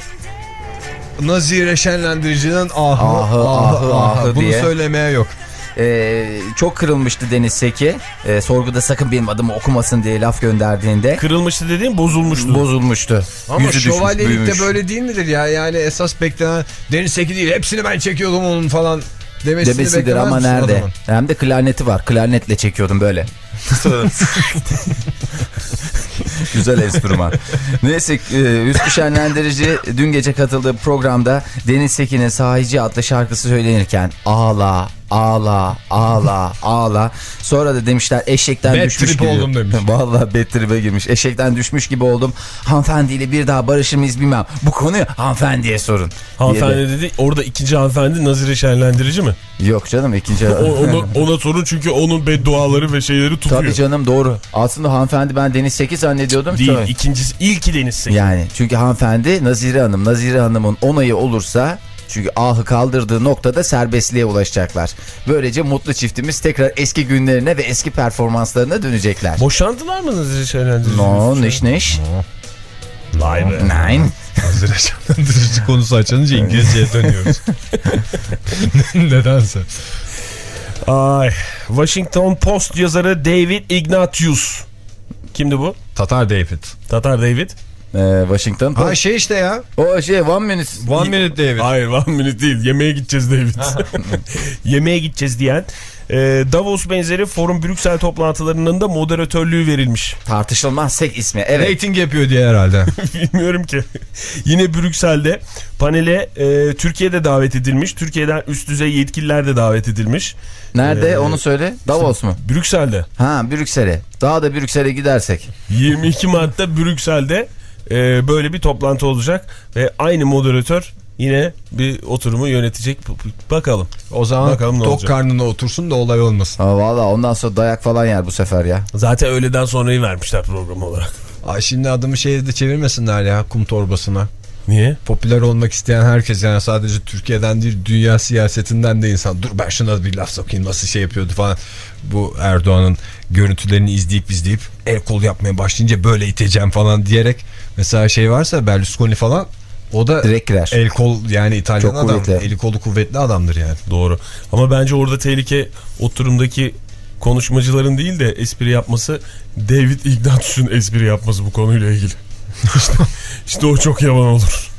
[SPEAKER 2] Nazire Şenlendirici'nin ahı
[SPEAKER 5] Ahı, ahı, ahı
[SPEAKER 2] Bunu
[SPEAKER 5] diye.
[SPEAKER 2] söylemeye yok.
[SPEAKER 5] Ee, çok kırılmıştı Deniz Seki. Ee, sorguda sakın benim adımı okumasın diye laf gönderdiğinde.
[SPEAKER 3] Kırılmıştı dediğim bozulmuştu.
[SPEAKER 5] Bozulmuştu.
[SPEAKER 2] Ama
[SPEAKER 5] Yüzü düşmüş,
[SPEAKER 2] şövalyelikte
[SPEAKER 5] büyümüş.
[SPEAKER 2] böyle değil midir ya? Yani esas beklenen Deniz Seki değil hepsini ben çekiyordum onun falan demesini
[SPEAKER 5] Demesidir ama nerede?
[SPEAKER 2] adamın?
[SPEAKER 5] Hem de klarneti var. Klarnetle çekiyordum böyle. Güzel enstrüman. Neyse e, Hüsnü Şenlendirici dün gece katıldığı programda Deniz Sekin'in Sahici adlı şarkısı söylenirken ağla ağla ağla ağla sonra da demişler eşekten
[SPEAKER 2] Bad
[SPEAKER 5] düşmüş gibi.
[SPEAKER 2] oldum demiş.
[SPEAKER 5] Vallahi bad trip'e girmiş. Eşekten düşmüş gibi oldum. Hanımefendiyle bir daha barışır mıyız bilmem. Bu konuyu hanımefendiye sorun.
[SPEAKER 3] Hanımefendi
[SPEAKER 5] diye
[SPEAKER 3] dedi. Orada ikinci hanımefendi Nazire Şenlendirici mi?
[SPEAKER 5] de- Yok canım ikinci.
[SPEAKER 3] Ona, ona sorun çünkü onun bedduaları ve şeyleri tutuyor.
[SPEAKER 5] Tabii canım doğru. Aslında hanımefendi ben Deniz Seki zannediyordum.
[SPEAKER 3] Değil.
[SPEAKER 5] Sonra-
[SPEAKER 3] ikincisi ilki Deniz Seki.
[SPEAKER 5] Yani çünkü hanımefendi Nazire Hanım. Nazire Hanım'ın onayı olursa çünkü ahı kaldırdığı noktada serbestliğe ulaşacaklar. Böylece mutlu çiftimiz tekrar eski günlerine ve eski performanslarına dönecekler.
[SPEAKER 3] Boşandılar mı Nazire Şenlendirici?
[SPEAKER 5] No, neş neş.
[SPEAKER 3] Vay be.
[SPEAKER 5] Nine.
[SPEAKER 2] Nazire Şenlendirici konusu açılınca İngilizceye dönüyoruz. Nedense.
[SPEAKER 3] Ay. Washington Post yazarı David Ignatius. Kimdi bu?
[SPEAKER 2] Tatar David.
[SPEAKER 3] Tatar David.
[SPEAKER 5] Ee, Washington Post.
[SPEAKER 2] Ha şey işte ya.
[SPEAKER 5] O şey one minute.
[SPEAKER 2] One Minute David.
[SPEAKER 3] Hayır one minute değil. Yemeğe gideceğiz David. Yemeğe gideceğiz diyen. e, Davos benzeri forum Brüksel toplantılarının da moderatörlüğü verilmiş.
[SPEAKER 5] Tartışılmaz tek ismi. Evet.
[SPEAKER 2] Rating yapıyor diye herhalde.
[SPEAKER 3] Bilmiyorum ki. Yine Brüksel'de panele e, Türkiye'de davet edilmiş. Türkiye'den üst düzey yetkililer de davet edilmiş.
[SPEAKER 5] Nerede
[SPEAKER 3] Ee,
[SPEAKER 5] onu söyle. Davos mu?
[SPEAKER 3] Brüksel'de.
[SPEAKER 5] Ha Brüksel'e. Daha da Brüksel'e gidersek.
[SPEAKER 3] 22 Mart'ta Brüksel'de e, böyle bir toplantı olacak. Ve aynı moderatör yine bir oturumu yönetecek. Bakalım.
[SPEAKER 2] O zaman
[SPEAKER 3] Bakalım ne
[SPEAKER 2] tok
[SPEAKER 3] olacak.
[SPEAKER 2] karnına otursun da olay olmasın.
[SPEAKER 5] Ha, Valla ondan sonra dayak falan yer bu sefer ya.
[SPEAKER 3] Zaten öğleden sonrayı vermişler program olarak.
[SPEAKER 2] Ay şimdi adımı şeye de çevirmesinler ya kum torbasına.
[SPEAKER 3] Niye?
[SPEAKER 2] Popüler olmak isteyen herkes yani sadece Türkiye'den değil dünya siyasetinden de insan. Dur ben şuna bir laf sokayım nasıl şey yapıyordu falan. Bu Erdoğan'ın görüntülerini izleyip izleyip el kol yapmaya başlayınca böyle iteceğim falan diyerek. Mesela şey varsa Berlusconi falan o da
[SPEAKER 5] Direkt girer.
[SPEAKER 2] el kol yani İtalyan
[SPEAKER 5] Çok
[SPEAKER 2] adam.
[SPEAKER 5] kuvvetli.
[SPEAKER 2] Eli kolu kuvvetli adamdır yani.
[SPEAKER 3] Doğru. Ama bence orada tehlike oturumdaki konuşmacıların değil de espri yapması David Ignatius'un espri yapması bu konuyla ilgili. İşte, işte o çok yalan olur.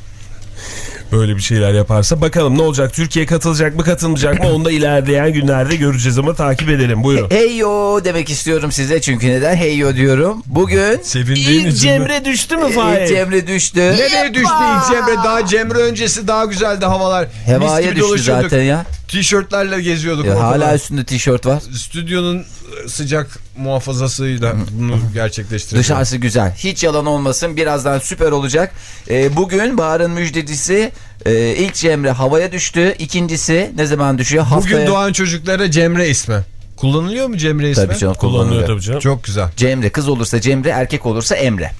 [SPEAKER 3] Böyle bir şeyler yaparsa bakalım ne olacak? Türkiye katılacak mı katılmayacak mı onu da ilerleyen günlerde göreceğiz ama takip edelim. Buyurun.
[SPEAKER 5] Heyo demek istiyorum size çünkü neden heyo diyorum. Bugün
[SPEAKER 2] Sevindiğin
[SPEAKER 3] İlk? Cemre düştü mü
[SPEAKER 5] ilk
[SPEAKER 3] Fahir?
[SPEAKER 5] Cemre düştü.
[SPEAKER 2] Nereye düştü ilk Cemre? Daha Cemre öncesi daha güzeldi havalar.
[SPEAKER 5] Hevaya düştü
[SPEAKER 2] dolaşıyorduk.
[SPEAKER 5] zaten ya.
[SPEAKER 2] Tişörtlerle geziyorduk.
[SPEAKER 5] Ya, hala üstünde tişört var.
[SPEAKER 2] Stüdyonun sıcak muhafazasıyla bunu gerçekleştirdik.
[SPEAKER 5] Dışarısı güzel. Hiç yalan olmasın. Birazdan süper olacak. Ee, bugün Bahar'ın müjdecisi e, ilk Cemre havaya düştü. İkincisi ne zaman düşüyor? Haftaya.
[SPEAKER 2] Bugün doğan çocuklara Cemre ismi. Kullanılıyor mu Cemre ismi?
[SPEAKER 5] Tabii canım
[SPEAKER 3] Kullanılıyor
[SPEAKER 5] kullanılıyor.
[SPEAKER 3] tabii canım.
[SPEAKER 2] Çok güzel.
[SPEAKER 5] Cemre kız olursa Cemre erkek olursa Emre.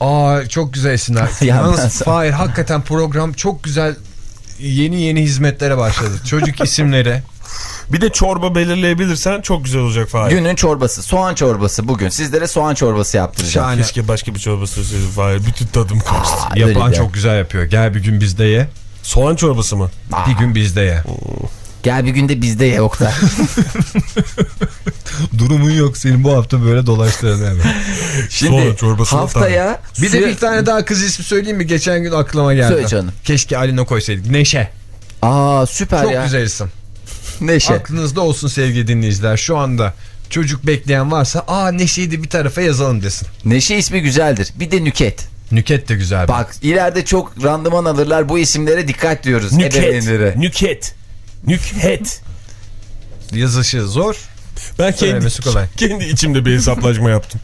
[SPEAKER 2] Aa çok güzel
[SPEAKER 5] ben
[SPEAKER 2] Yalnız Fahir hakikaten program çok güzel yeni yeni hizmetlere başladı. Çocuk isimleri.
[SPEAKER 3] Bir de çorba belirleyebilirsen çok güzel olacak Fahir.
[SPEAKER 5] Günün çorbası soğan çorbası bugün. Sizlere soğan çorbası yaptıracağım.
[SPEAKER 2] Şahane.
[SPEAKER 3] Keşke başka bir çorba söyleseydim Fahir. Bütün tadım kaçtı.
[SPEAKER 2] Yapan
[SPEAKER 5] Öyle de.
[SPEAKER 2] çok güzel yapıyor. Gel bir gün bizde ye.
[SPEAKER 3] Soğan çorbası mı?
[SPEAKER 2] Bir gün bizde ye.
[SPEAKER 5] Gel bir günde bizde ye Oktay.
[SPEAKER 2] Durumun yok senin bu hafta böyle dolaştığın hemen.
[SPEAKER 5] Şimdi
[SPEAKER 3] çorbasını
[SPEAKER 5] haftaya
[SPEAKER 2] Bir de bir tane daha kız ismi söyleyeyim mi? Geçen gün aklıma geldi.
[SPEAKER 5] Söyle canım.
[SPEAKER 2] Keşke Aline koysaydık. Neşe.
[SPEAKER 5] Aa süper
[SPEAKER 2] Çok
[SPEAKER 5] ya.
[SPEAKER 2] güzel isim.
[SPEAKER 5] Neşe.
[SPEAKER 2] Aklınızda olsun sevgili dinleyiciler. Şu anda çocuk bekleyen varsa aa Neşe'yi de bir tarafa yazalım desin.
[SPEAKER 5] Neşe ismi güzeldir. Bir de Nüket.
[SPEAKER 2] Nüket de güzel. bir-
[SPEAKER 5] Bak ileride çok randıman alırlar. Bu isimlere dikkat diyoruz.
[SPEAKER 3] Nüket.
[SPEAKER 5] ebeveynlere.
[SPEAKER 3] Nüket. Nükhet.
[SPEAKER 2] Yazışı zor.
[SPEAKER 3] Ben kendi,
[SPEAKER 2] kolay.
[SPEAKER 3] kendi içimde bir hesaplaşma yaptım.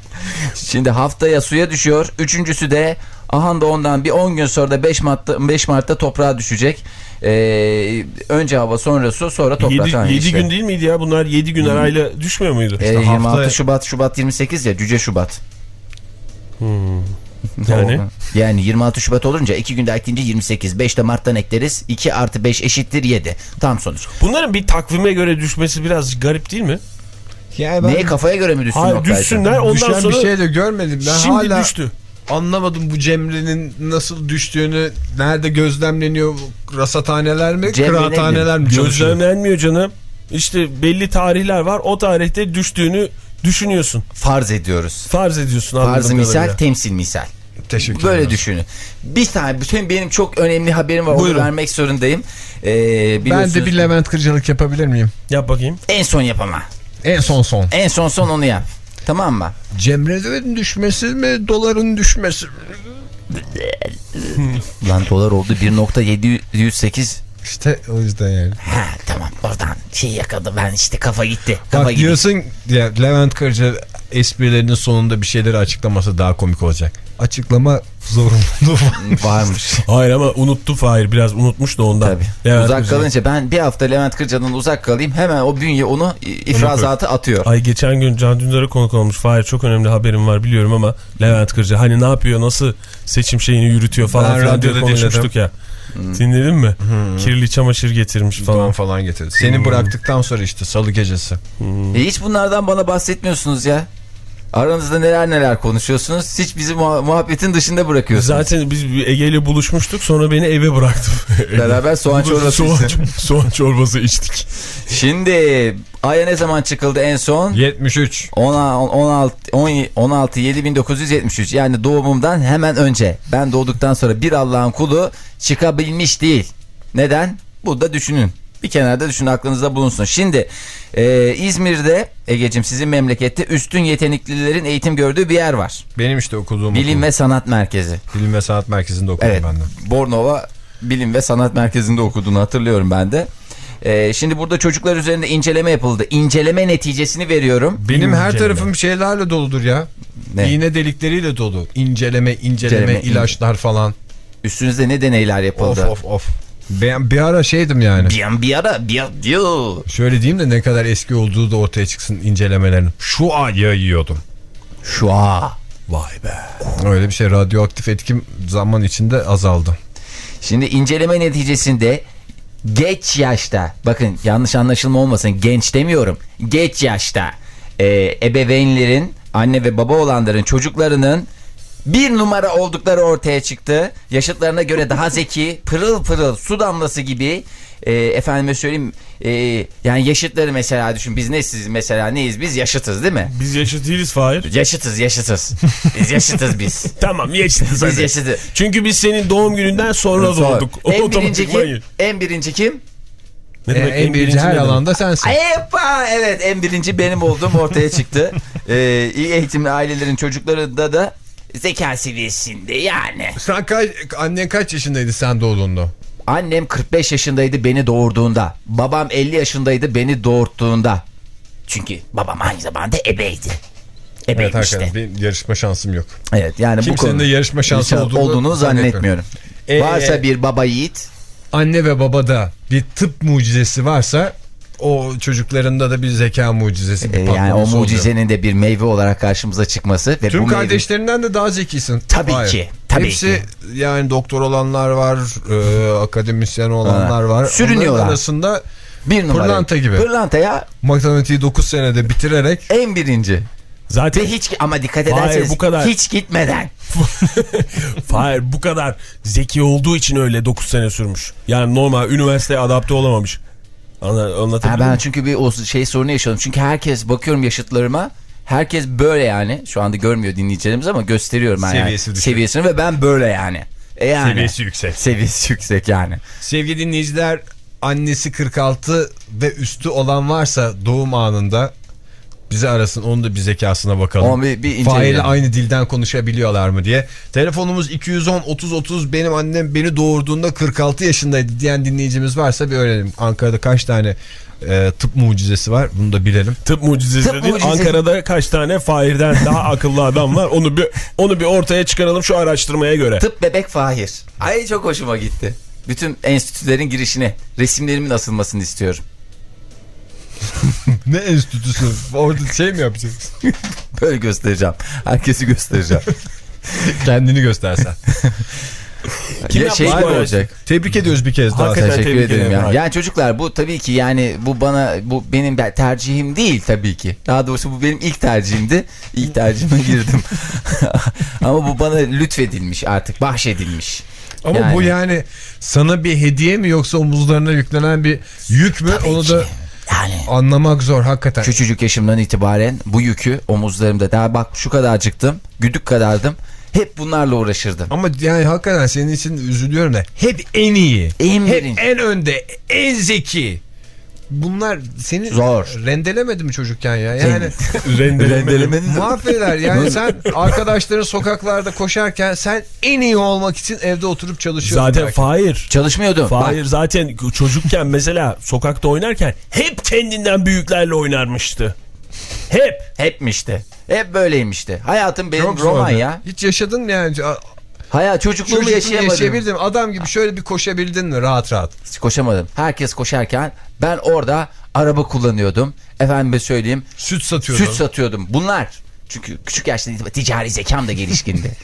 [SPEAKER 5] Şimdi haftaya suya düşüyor. Üçüncüsü de aha da ondan bir 10 gün sonra da 5 Mart'ta, 5 Mart'ta toprağa düşecek. Ee, önce hava sonra su sonra toprak.
[SPEAKER 3] 7,
[SPEAKER 5] Aynı işte.
[SPEAKER 3] gün değil miydi ya? Bunlar 7 gün arayla düşmüyor muydu?
[SPEAKER 5] Ee, 26
[SPEAKER 2] haftaya-
[SPEAKER 5] Şubat Şubat 28 ya Cüce Şubat.
[SPEAKER 3] Yani?
[SPEAKER 5] Yani 26 Şubat olunca 2 günde ekleyince 28. 5 de Mart'tan ekleriz. 2 artı 5 eşittir 7. Tam sonuç.
[SPEAKER 3] Bunların bir takvime göre düşmesi biraz garip değil mi?
[SPEAKER 2] Yani ben
[SPEAKER 5] Neye kafaya göre mi düşsün
[SPEAKER 3] Hayır düşsünler ondan
[SPEAKER 2] düşen
[SPEAKER 3] sonra
[SPEAKER 2] bir şey de görmedim. Ben
[SPEAKER 3] şimdi
[SPEAKER 2] hala
[SPEAKER 3] düştü.
[SPEAKER 2] anlamadım bu Cemre'nin nasıl düştüğünü. Nerede gözlemleniyor? Rasathaneler mi?
[SPEAKER 5] Cemre
[SPEAKER 2] Kıraathaneler mi?
[SPEAKER 3] Gözlemlenmiyor canım. İşte belli tarihler var. O tarihte düştüğünü düşünüyorsun.
[SPEAKER 5] Farz ediyoruz.
[SPEAKER 3] Farz ediyorsun.
[SPEAKER 5] Farz misal,
[SPEAKER 3] kadarıyla.
[SPEAKER 5] temsil misal.
[SPEAKER 2] Teşekkür
[SPEAKER 5] Böyle
[SPEAKER 2] ederim.
[SPEAKER 5] düşünün. Bir tane bütün benim çok önemli haberim var.
[SPEAKER 3] Buyurun.
[SPEAKER 5] Onu vermek zorundayım. Ee,
[SPEAKER 2] Ben de bir Levent Kırcalık yapabilir miyim?
[SPEAKER 3] Yap bakayım.
[SPEAKER 5] En son yapama.
[SPEAKER 2] En son son.
[SPEAKER 5] En son son onu yap. Tamam mı?
[SPEAKER 2] Cemre'nin düşmesi mi? Doların düşmesi mi?
[SPEAKER 5] Lan dolar oldu 1.708.
[SPEAKER 2] İşte o yüzden yani.
[SPEAKER 5] Ha tamam oradan şey yakaladı ben işte kafa gitti. Kafa
[SPEAKER 2] Bak
[SPEAKER 5] gitti.
[SPEAKER 2] diyorsun ya Levent Kırca esprilerinin sonunda bir şeyleri açıklaması daha komik olacak. Açıklama zorunluluğu var.
[SPEAKER 5] Varmış.
[SPEAKER 3] Hayır ama unuttu Fahir. Biraz unutmuş da ondan.
[SPEAKER 5] Tabii.
[SPEAKER 3] Levent
[SPEAKER 5] uzak
[SPEAKER 3] Kırca'yı.
[SPEAKER 5] kalınca ben bir hafta Levent Kırca'dan uzak kalayım hemen o bünye onu ifrazatı atıyor.
[SPEAKER 3] Ay geçen gün Can Dündar'a konuk olmuş. Fahir çok önemli haberim var biliyorum ama Levent Kırca hani ne yapıyor nasıl seçim şeyini yürütüyor falan
[SPEAKER 2] Ben
[SPEAKER 3] filan diye
[SPEAKER 2] radyoda
[SPEAKER 3] konuşmuştuk ya. Dinledin mi? Kirli çamaşır getirmiş
[SPEAKER 2] falan
[SPEAKER 3] falan.
[SPEAKER 2] falan getirdi. Seni bıraktıktan sonra işte salı gecesi.
[SPEAKER 5] E hiç bunlardan bana bahsetmiyorsunuz ya. Aranızda neler neler konuşuyorsunuz. Hiç bizi muha- muhabbetin dışında bırakıyorsunuz.
[SPEAKER 3] Zaten biz bir Ege'yle buluşmuştuk sonra beni eve bıraktı.
[SPEAKER 5] Beraber soğan çorbası
[SPEAKER 3] soğan, soğan çorbası içtik.
[SPEAKER 5] Şimdi Ay'a ne zaman çıkıldı en son?
[SPEAKER 2] 73.
[SPEAKER 5] 16, 16 7 1973 yani doğumumdan hemen önce ben doğduktan sonra bir Allah'ın kulu çıkabilmiş değil. Neden? Bu da düşünün. Bir kenarda düşünün aklınızda bulunsun. Şimdi e, İzmir'de Ege'cim sizin memlekette üstün yeteneklilerin eğitim gördüğü bir yer var.
[SPEAKER 2] Benim işte okuduğum
[SPEAKER 5] Bilim
[SPEAKER 2] okul.
[SPEAKER 5] ve Sanat Merkezi.
[SPEAKER 2] Bilim ve Sanat Merkezi'nde okudum
[SPEAKER 5] Evet.
[SPEAKER 2] ben de.
[SPEAKER 5] Bornova Bilim ve Sanat Merkezi'nde okuduğunu hatırlıyorum ben de. E, şimdi burada çocuklar üzerinde inceleme yapıldı. İnceleme neticesini veriyorum.
[SPEAKER 2] Benim her
[SPEAKER 3] İnceleme.
[SPEAKER 2] tarafım şeylerle doludur ya.
[SPEAKER 5] Ne?
[SPEAKER 2] İğne delikleriyle dolu. İnceleme, inceleme,
[SPEAKER 5] İnceleme,
[SPEAKER 2] ilaçlar falan.
[SPEAKER 5] Üstünüzde ne deneyler yapıldı?
[SPEAKER 2] Of of of. Ben bir ara şeydim yani.
[SPEAKER 5] Bir bir ara bir diyor.
[SPEAKER 2] Şöyle diyeyim de ne kadar eski olduğu da ortaya çıksın incelemelerin. Şu an yiyordum.
[SPEAKER 5] Şu an.
[SPEAKER 3] Vay be.
[SPEAKER 2] Öyle bir şey radyoaktif etkim zaman içinde azaldı.
[SPEAKER 5] Şimdi inceleme neticesinde geç yaşta bakın yanlış anlaşılma olmasın genç demiyorum geç yaşta e, ebeveynlerin anne ve baba olanların çocuklarının bir numara oldukları ortaya çıktı. Yaşıtlarına göre daha zeki, pırıl pırıl, su damlası gibi. E, efendime söyleyeyim, e, yani yaşıtları mesela düşün. Biz ne siz mesela neyiz? Biz yaşıtız değil mi?
[SPEAKER 3] Biz yaşıt değiliz Fahir.
[SPEAKER 5] Yaşıtız, yaşıtız. Biz yaşıtız biz.
[SPEAKER 3] Tamam yaşıtız
[SPEAKER 5] Biz yaşıtız.
[SPEAKER 3] Çünkü biz senin doğum gününden sonra doğduk.
[SPEAKER 5] En birinci kim? En birinci kim?
[SPEAKER 3] Ne
[SPEAKER 2] Ee,
[SPEAKER 3] demek
[SPEAKER 2] en birinci her
[SPEAKER 3] ne demek?
[SPEAKER 2] alanda sensin.
[SPEAKER 5] Epa evet en birinci benim olduğum ortaya çıktı. ee, iyi eğitimli ailelerin çocuklarında da zeka seviyesinde yani.
[SPEAKER 2] Sen kaç, annen kaç yaşındaydı sen doğduğunda?
[SPEAKER 5] Annem 45 yaşındaydı beni doğurduğunda. Babam 50 yaşındaydı beni doğurttuğunda. Çünkü babam aynı zamanda ebeydi.
[SPEAKER 2] Evet
[SPEAKER 5] Ebeydi
[SPEAKER 2] hakikaten
[SPEAKER 5] işte.
[SPEAKER 2] bir yarışma şansım yok.
[SPEAKER 5] Evet yani bu
[SPEAKER 2] Kimsenin
[SPEAKER 5] konu.
[SPEAKER 2] de yarışma şansı olduğunu
[SPEAKER 5] zannetmiyorum.
[SPEAKER 2] Ee,
[SPEAKER 5] Varsa bir baba yiğit.
[SPEAKER 2] Anne ve babada bir tıp mucizesi varsa o çocuklarında da bir zeka mucizesi. Bir
[SPEAKER 5] e, yani o
[SPEAKER 2] patlaması oluyor.
[SPEAKER 5] mucizenin de bir meyve olarak karşımıza çıkması. Ve
[SPEAKER 2] Tüm
[SPEAKER 5] bu meyve-
[SPEAKER 2] kardeşlerinden de daha zekisin.
[SPEAKER 5] Tabii
[SPEAKER 2] Hayır.
[SPEAKER 5] ki, tabii
[SPEAKER 2] Hepsi
[SPEAKER 5] ki.
[SPEAKER 2] yani doktor olanlar var, e, akademisyen olanlar
[SPEAKER 5] Ha.
[SPEAKER 2] var.
[SPEAKER 5] Sürünüyorlar.
[SPEAKER 2] Onların arasında
[SPEAKER 5] bir numara.
[SPEAKER 2] Pırlanta gibi.
[SPEAKER 5] Pırlanta ya
[SPEAKER 2] matematiği 9 senede bitirerek
[SPEAKER 5] en birinci.
[SPEAKER 3] Zaten
[SPEAKER 5] Ve hiç ama dikkat
[SPEAKER 3] Hayır,
[SPEAKER 5] ederseniz
[SPEAKER 3] bu kadar.
[SPEAKER 5] hiç gitmeden.
[SPEAKER 3] Hayır bu kadar zeki olduğu için öyle 9 sene sürmüş. Yani normal üniversiteye adapte olamamış. Anla,
[SPEAKER 5] Ha, ben
[SPEAKER 3] mi?
[SPEAKER 5] çünkü bir o şey sorunu yaşadım. Çünkü herkes bakıyorum yaşıtlarıma. Herkes böyle yani. Şu anda görmüyor dinleyicilerimiz ama gösteriyorum ben
[SPEAKER 2] Seviyesi
[SPEAKER 5] yani.
[SPEAKER 2] düşük.
[SPEAKER 5] Seviyesini ve ben böyle yani. E yani.
[SPEAKER 2] Seviyesi yüksek.
[SPEAKER 5] Seviyesi yüksek yani.
[SPEAKER 2] Sevgili dinleyiciler annesi 46 ve üstü olan varsa doğum anında bizi arasın onun da bir zekasına bakalım.
[SPEAKER 5] Onu bir- bir.
[SPEAKER 2] Faile aynı dilden konuşabiliyorlar mı diye. Telefonumuz 210 30 30 benim annem beni doğurduğunda 46 yaşındaydı diyen dinleyicimiz varsa bir öğrenelim. Ankara'da kaç tane e, tıp mucizesi var bunu da bilelim.
[SPEAKER 3] Tıp mucizesi
[SPEAKER 5] Tıp
[SPEAKER 3] değil.
[SPEAKER 5] mucizesi.
[SPEAKER 3] Ankara'da kaç tane Fahir'den daha akıllı adam var. Onu bir onu bir ortaya çıkaralım şu araştırmaya göre.
[SPEAKER 5] Tıp bebek Fahir. Ay çok hoşuma gitti. Bütün enstitülerin girişine resimlerimin asılmasını istiyorum.
[SPEAKER 2] Ne enstitüsü? Orada şey mi yapacaksın?
[SPEAKER 5] Böyle göstereceğim. Herkesi göstereceğim.
[SPEAKER 2] Kendini göstersen.
[SPEAKER 3] Kim
[SPEAKER 5] ya şey olacak.
[SPEAKER 2] Tebrik ediyoruz bir kez daha.
[SPEAKER 3] Hakikaten
[SPEAKER 5] Teşekkür ederim
[SPEAKER 3] ederim.
[SPEAKER 5] ya.
[SPEAKER 3] Hayır.
[SPEAKER 5] Yani çocuklar bu tabii ki yani bu bana bu benim be- tercihim değil tabii ki. Daha doğrusu bu benim ilk tercihimdi. İlk tercihime girdim. Ama bu bana lütfedilmiş artık bahşedilmiş.
[SPEAKER 2] Ama
[SPEAKER 5] Yani.
[SPEAKER 2] bu yani sana bir hediye mi yoksa omuzlarına yüklenen bir yük mü?
[SPEAKER 5] Tabii
[SPEAKER 2] Onu
[SPEAKER 5] ki.
[SPEAKER 2] da
[SPEAKER 5] Yani
[SPEAKER 2] anlamak zor hakikaten.
[SPEAKER 5] küçücük yaşımdan itibaren bu yükü omuzlarımda daha bak şu kadar çıktım. Güdük kadardım. Hep bunlarla uğraşırdım.
[SPEAKER 2] Ama yani hakikaten senin için üzülüyorum da hep en iyi.
[SPEAKER 5] En
[SPEAKER 2] hep
[SPEAKER 5] birinci.
[SPEAKER 2] en önde, en zeki. Bunlar seni
[SPEAKER 5] Zor.
[SPEAKER 2] rendelemedi mi çocukken ya? Yani
[SPEAKER 3] Rendelemeli.
[SPEAKER 2] mahveder. Yani sen arkadaşların sokaklarda koşarken sen en iyi olmak için evde oturup çalışıyorsun.
[SPEAKER 3] Zaten
[SPEAKER 2] belki.
[SPEAKER 3] Fahir.
[SPEAKER 5] Çalışmıyordum.
[SPEAKER 3] Fahir
[SPEAKER 5] Bak,
[SPEAKER 3] zaten çocukken mesela sokakta oynarken hep kendinden büyüklerle oynarmıştı. Hep.
[SPEAKER 5] hepmişti. Hep böyleymişti. Hayatım benim
[SPEAKER 2] Çok
[SPEAKER 5] roman
[SPEAKER 2] zordu.
[SPEAKER 5] ya.
[SPEAKER 2] Hiç yaşadın mı yani?
[SPEAKER 5] Hayat çocukluğumu
[SPEAKER 2] Çocukluğu
[SPEAKER 5] yaşayamadım.
[SPEAKER 2] yaşayabildin mi? Adam gibi şöyle bir koşabildin mi rahat rahat?
[SPEAKER 5] Hiç koşamadım. Herkes koşarken ben orada araba kullanıyordum. Efendime söyleyeyim
[SPEAKER 2] Süt satıyordun.
[SPEAKER 5] süt satıyordum. Bunlar çünkü küçük yaşta ticari zekam da gelişkindi.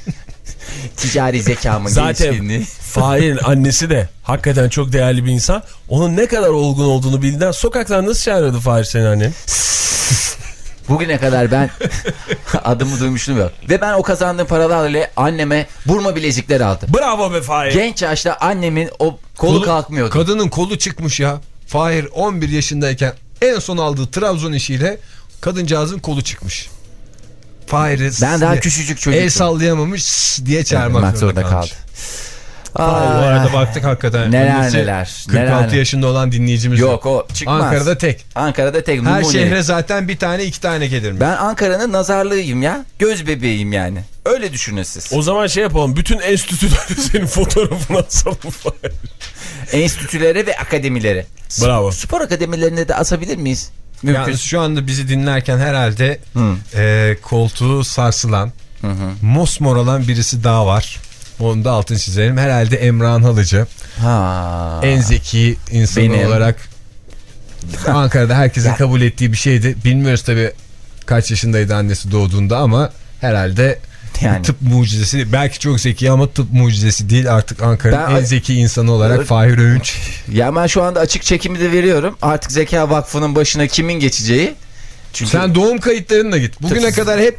[SPEAKER 5] ticari zekamın
[SPEAKER 3] Zaten
[SPEAKER 5] gelişkinliği.
[SPEAKER 3] Fahir'in annesi de hakikaten çok değerli bir insan. Onun ne kadar olgun olduğunu bildiğinden sokaktan nasıl çağırıyordu Fahir senin annen?
[SPEAKER 5] Bugüne kadar ben adımı duymuştum yok. Ve ben o kazandığım paralarla anneme burma bilezikler aldım.
[SPEAKER 3] Bravo be Fahir.
[SPEAKER 5] Genç yaşta annemin o kolu, kalkmıyordu.
[SPEAKER 2] Kadının kolu çıkmış ya. Fahir 11 yaşındayken en son aldığı Trabzon işiyle kadıncağızın kolu çıkmış. Fahir'i
[SPEAKER 5] ben daha küçücük çocuktum.
[SPEAKER 2] El sallayamamış diye çağırmak zorunda,
[SPEAKER 5] zorunda
[SPEAKER 2] kalmış.
[SPEAKER 5] kaldı.
[SPEAKER 2] Fahir, bu
[SPEAKER 5] Aa,
[SPEAKER 2] arada baktık hakikaten.
[SPEAKER 5] Neler
[SPEAKER 2] Annesi
[SPEAKER 5] neler,
[SPEAKER 2] 46
[SPEAKER 5] neler.
[SPEAKER 2] yaşında olan dinleyicimiz
[SPEAKER 5] Yok o çıkmaz.
[SPEAKER 2] Ankara'da tek.
[SPEAKER 5] Ankara'da tek.
[SPEAKER 2] Her
[SPEAKER 5] numune.
[SPEAKER 2] şehre zaten bir tane iki tane gelirmiş.
[SPEAKER 5] Ben Ankara'nın nazarlığıyım ya. Göz bebeğiyim yani. Öyle düşünün siz.
[SPEAKER 3] O zaman şey yapalım. Bütün enstitülerde senin fotoğrafını asalım.
[SPEAKER 5] Enstitülere ve akademilere.
[SPEAKER 3] Bravo.
[SPEAKER 5] Spor akademilerine de asabilir miyiz? Mümkün.
[SPEAKER 2] Yalnız şu anda bizi dinlerken herhalde
[SPEAKER 5] Hı.
[SPEAKER 2] e, koltuğu sarsılan, mosmor olan birisi daha var. Onu da altın çizelim. Herhalde Emrah'ın Halıcı.
[SPEAKER 5] Ha.
[SPEAKER 2] En zeki insan
[SPEAKER 5] Benim.
[SPEAKER 2] olarak Ankara'da herkesin kabul ettiği bir şeydi. Bilmiyoruz tabii kaç yaşındaydı annesi doğduğunda ama herhalde
[SPEAKER 5] Yani.
[SPEAKER 2] tıp mucizesi. Belki çok zeki ama tıp mucizesi değil. Artık Ankara'nın en zeki insanı olarak Fahir Öğünç.
[SPEAKER 5] Ya ben şu anda açık çekimi de veriyorum. Artık Zeka Vakfı'nın başına kimin geçeceği. Çünkü
[SPEAKER 2] Sen doğum kayıtlarına git. Bugüne
[SPEAKER 5] Tabii.
[SPEAKER 2] kadar hep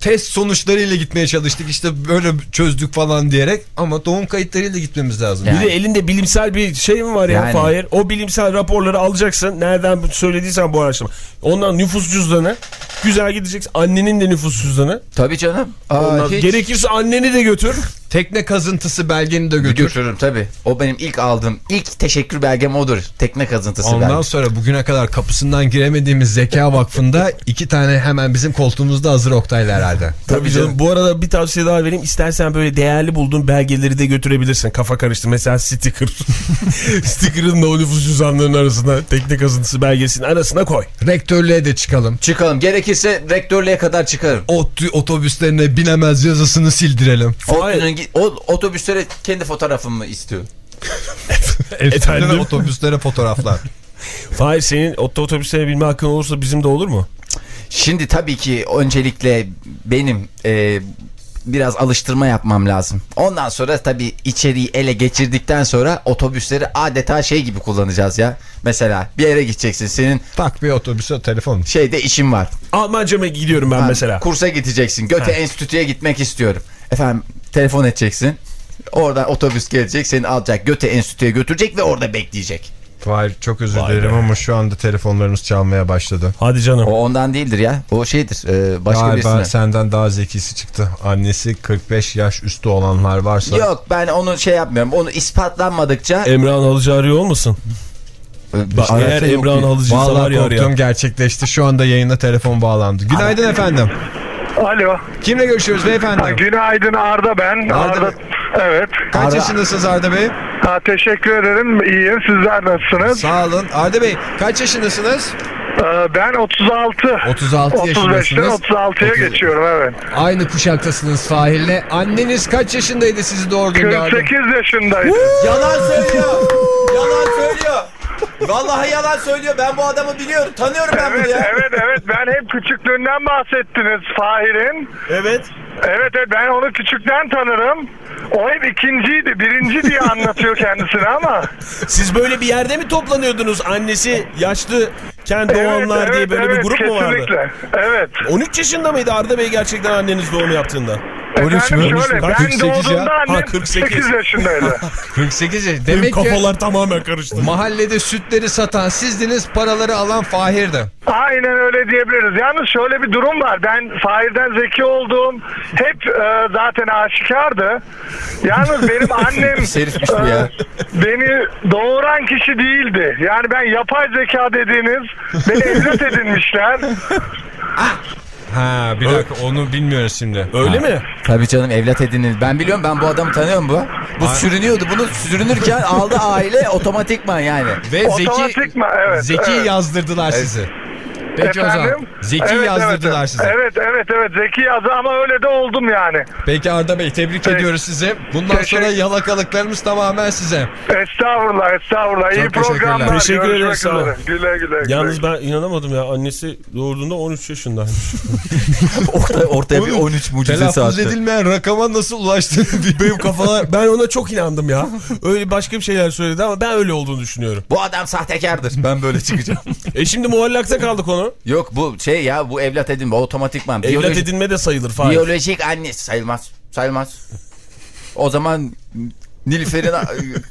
[SPEAKER 2] test sonuçlarıyla gitmeye çalıştık. İşte böyle çözdük falan diyerek ama doğum kayıtlarıyla gitmemiz lazım.
[SPEAKER 5] Yani.
[SPEAKER 3] Bir de elinde bilimsel bir şey mi var ya
[SPEAKER 5] Yani.
[SPEAKER 3] Fahir? O bilimsel raporları alacaksın. Nereden söylediysen bu araştırma. Ondan nüfus cüzdanı. Güzel gideceksin. Annenin de nüfus cüzdanı.
[SPEAKER 5] tabii canım. Aa,
[SPEAKER 3] Ondan
[SPEAKER 5] hiç-
[SPEAKER 3] Gerekirse anneni de götür.
[SPEAKER 2] Tekne kazıntısı belgeni de götür.
[SPEAKER 5] Götürürüm tabii. O benim ilk aldığım, ilk teşekkür belgem odur. Tekne kazıntısı
[SPEAKER 2] Ondan
[SPEAKER 5] belge.
[SPEAKER 2] sonra bugüne kadar kapısından giremediğimiz Zeka Vakfı'nda iki tane hemen bizim koltuğumuzda hazır Oktay'la herhalde.
[SPEAKER 3] Tabii canım. Bu arada bir tavsiye daha vereyim. İstersen böyle değerli bulduğun belgeleri de götürebilirsin. Kafa karıştı. Mesela sticker. Sticker'ın da o nüfus cüzdanlarının arasına teknik kazıntısı belgesinin arasına koy.
[SPEAKER 2] Rektörlüğe de çıkalım.
[SPEAKER 5] Çıkalım. Gerekirse rektörlüğe kadar çıkarım.
[SPEAKER 2] ODTÜ otobüslerine binemez yazısını sildirelim.
[SPEAKER 5] Otobüslerin, o, otobüslere kendi fotoğrafımı istiyor.
[SPEAKER 2] Efendim? otobüslere fotoğraflar.
[SPEAKER 3] Fahir senin otobüslere binme hakkın olursa bizim de olur mu?
[SPEAKER 5] Şimdi tabii ki öncelikle benim e, biraz alıştırma yapmam lazım. Ondan sonra tabii içeriği ele geçirdikten sonra otobüsleri adeta şey gibi kullanacağız ya. Mesela bir yere gideceksin senin
[SPEAKER 2] Tak bir otobüse telefon.
[SPEAKER 5] şeyde işin var.
[SPEAKER 3] Almanca mı gidiyorum ben
[SPEAKER 5] Ha,
[SPEAKER 3] mesela?
[SPEAKER 5] Kursa gideceksin. Göte Enstitü'ye gitmek istiyorum. Efendim telefon edeceksin. Oradan otobüs gelecek seni alacak Göte Enstitü'ye götürecek ve orada bekleyecek.
[SPEAKER 2] Vay çok özür
[SPEAKER 3] Vay
[SPEAKER 2] dilerim
[SPEAKER 3] be.
[SPEAKER 2] ama şu anda telefonlarımız çalmaya başladı.
[SPEAKER 3] Hadi canım.
[SPEAKER 5] O ondan değildir ya. O şeydir. e, başka
[SPEAKER 2] Galiba
[SPEAKER 5] birisine.
[SPEAKER 2] senden daha zekisi çıktı. Annesi 45 yaş üstü olanlar varsa.
[SPEAKER 5] Yok ben onu şey yapmıyorum. Onu ispatlanmadıkça
[SPEAKER 3] Emrah'ın alıcı arıyor olmasın?
[SPEAKER 5] Bak,
[SPEAKER 3] Eğer
[SPEAKER 5] yok
[SPEAKER 3] Emrah'ın alıcısı var
[SPEAKER 2] Vallahi
[SPEAKER 3] ya
[SPEAKER 2] korktuğum
[SPEAKER 3] arıyor.
[SPEAKER 2] gerçekleşti. Şu anda yayına telefon bağlandı. Günaydın efendim.
[SPEAKER 8] Alo.
[SPEAKER 2] Kimle görüşüyoruz beyefendi?
[SPEAKER 8] günaydın Arda ben.
[SPEAKER 2] Arda
[SPEAKER 8] Arda. Evet.
[SPEAKER 2] Kaç
[SPEAKER 5] Arda-
[SPEAKER 2] yaşındasınız Arda Bey?
[SPEAKER 8] Ha, teşekkür ederim. İyiyim. Sizler nasılsınız?
[SPEAKER 2] Sağ olun. Arda Bey kaç yaşındasınız?
[SPEAKER 8] Ee, ben 36.
[SPEAKER 2] 36
[SPEAKER 8] 35'ten
[SPEAKER 2] yaşındasınız.
[SPEAKER 8] 36'ya
[SPEAKER 2] Otuz-
[SPEAKER 8] geçiyorum evet.
[SPEAKER 2] Aynı kuşaktasınız Fahir'le. Anneniz kaç yaşındaydı sizi doğurduğunda Arda?
[SPEAKER 8] 48 yaşındaydım.
[SPEAKER 5] Yalan söylüyor. yalan söylüyor. Vallahi yalan söylüyor. Ben bu adamı biliyorum. Tanıyorum ben
[SPEAKER 8] Evet
[SPEAKER 5] bunu ya.
[SPEAKER 8] evet evet ben hep küçüklüğünden bahsettiniz Fahir'in.
[SPEAKER 3] Evet.
[SPEAKER 8] Evet evet ben onu küçükten tanırım. O hep ikinciydi birinci diye anlatıyor kendisine ama.
[SPEAKER 3] Siz böyle bir yerde mi toplanıyordunuz? Annesi yaşlıken doğanlar
[SPEAKER 8] evet,
[SPEAKER 3] diye
[SPEAKER 8] evet,
[SPEAKER 3] böyle
[SPEAKER 8] evet,
[SPEAKER 3] bir grup mu vardı?
[SPEAKER 8] kesinlikle. Evet.
[SPEAKER 3] 13 yaşında mıydı Arda Bey gerçekten anneniz doğum yaptığında?
[SPEAKER 2] 13
[SPEAKER 8] Efendim
[SPEAKER 2] mü?
[SPEAKER 8] şöyle
[SPEAKER 3] Kaç?
[SPEAKER 8] ben
[SPEAKER 2] 48
[SPEAKER 8] doğduğumda annem
[SPEAKER 3] Ha, 48.
[SPEAKER 8] 8 yaşındaydı.
[SPEAKER 2] 48 yaş.
[SPEAKER 3] Benim
[SPEAKER 2] Demek ki
[SPEAKER 3] kafalar tamamen karıştı.
[SPEAKER 2] mahallede sütleri satan sizdiniz paraları alan Fahir'di.
[SPEAKER 8] Aynen öyle diyebiliriz. Yalnız şöyle bir durum var. Ben Fahir'den zeki olduğum hep e, zaten aşikardı. Yalnız benim annem
[SPEAKER 5] bu ya.
[SPEAKER 8] e, beni doğuran kişi değildi. Yani ben yapay zeka dediğiniz beni evlat edinmişler.
[SPEAKER 2] Ha bir dakika onu bilmiyoruz şimdi.
[SPEAKER 3] Öyle mi?
[SPEAKER 5] Tabii canım evlat edinildi. Ben biliyorum ben bu adamı tanıyorum bu. Bu sürünüyordu. Bunu sürünürken aldı aile otomatikman yani.
[SPEAKER 2] Ve Zeki,
[SPEAKER 8] Otomatikman, evet,
[SPEAKER 2] Zeki
[SPEAKER 8] evet.
[SPEAKER 2] yazdırdılar sizi. Peki o zaman.
[SPEAKER 8] Efendim?
[SPEAKER 2] Zeki
[SPEAKER 8] Evet,
[SPEAKER 2] yazdırdılar
[SPEAKER 8] evet,
[SPEAKER 2] sizi.
[SPEAKER 8] Evet evet evet Zeki yazdı ama öyle de oldum yani.
[SPEAKER 2] Peki Arda Bey tebrik
[SPEAKER 8] Peki.
[SPEAKER 2] ediyoruz sizi. Bundan
[SPEAKER 8] Teşekkür-
[SPEAKER 2] sonra yalakalıklarımız tamamen size.
[SPEAKER 8] Estağfurullah estağfurullah. İyi
[SPEAKER 2] Çok teşekkürler.
[SPEAKER 8] programlar.
[SPEAKER 3] Teşekkür
[SPEAKER 8] Görüşmek
[SPEAKER 3] ederiz, sağ ol.
[SPEAKER 8] üzere. Güle güle. güle.
[SPEAKER 3] Yalnız ben inanamadım ya. Annesi doğurduğunda 13 yaşındaymış.
[SPEAKER 5] Orta, ortaya bir 13 mucize
[SPEAKER 2] Telaffuz
[SPEAKER 5] saatte.
[SPEAKER 2] edilmeyen rakama nasıl ulaştığını
[SPEAKER 3] Benim kafalar ben ona çok inandım ya. Öyle başka bir şeyler söyledi ama ben öyle olduğunu düşünüyorum.
[SPEAKER 5] Bu adam sahtekardır. Ben böyle çıkacağım.
[SPEAKER 3] E şimdi muallakta kaldık onu.
[SPEAKER 5] Yok bu şey ya bu evlat edinme otomatikman.
[SPEAKER 3] Evlat
[SPEAKER 5] Biyoloji-
[SPEAKER 3] edinme de sayılır Fahir.
[SPEAKER 5] Biyolojik anne sayılmaz. Sayılmaz. O zaman Nilüfer'in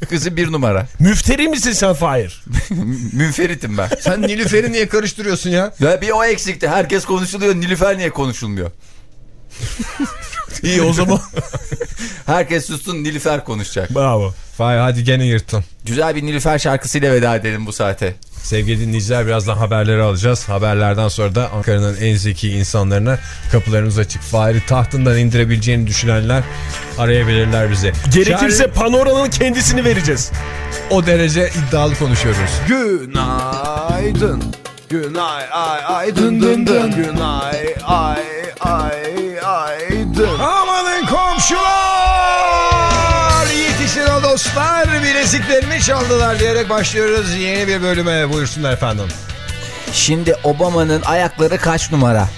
[SPEAKER 5] kızı bir numara.
[SPEAKER 3] Müfteri misin sen Fahir?
[SPEAKER 5] Münferitim ben.
[SPEAKER 2] Sen Nilüfer'i niye karıştırıyorsun ya?
[SPEAKER 5] Ya bir o eksikti. Herkes konuşuluyor. Nilüfer niye konuşulmuyor?
[SPEAKER 3] İyi o zaman.
[SPEAKER 5] Herkes sussun Nilüfer konuşacak.
[SPEAKER 3] Bravo.
[SPEAKER 2] Vay hadi gene yırttın.
[SPEAKER 5] Güzel bir Nilüfer şarkısıyla veda edelim bu saate.
[SPEAKER 2] Sevgili dinleyiciler birazdan haberleri alacağız. Haberlerden sonra da Ankara'nın en zeki insanlarına kapılarımız açık. Fahri tahtından indirebileceğini düşünenler arayabilirler bize.
[SPEAKER 3] Gerekirse
[SPEAKER 2] Şair-
[SPEAKER 3] panoranın kendisini vereceğiz.
[SPEAKER 2] o derece iddialı konuşuyoruz.
[SPEAKER 1] Günaydın. Günay ay ay dın dın dın. Günay ay ay ay dın.
[SPEAKER 2] Amanın komşular! Dostlar bileziklerimi çaldılar diyerek başlıyoruz yeni bir bölüme buyursunlar efendim.
[SPEAKER 5] Şimdi Obama'nın ayakları kaç numara?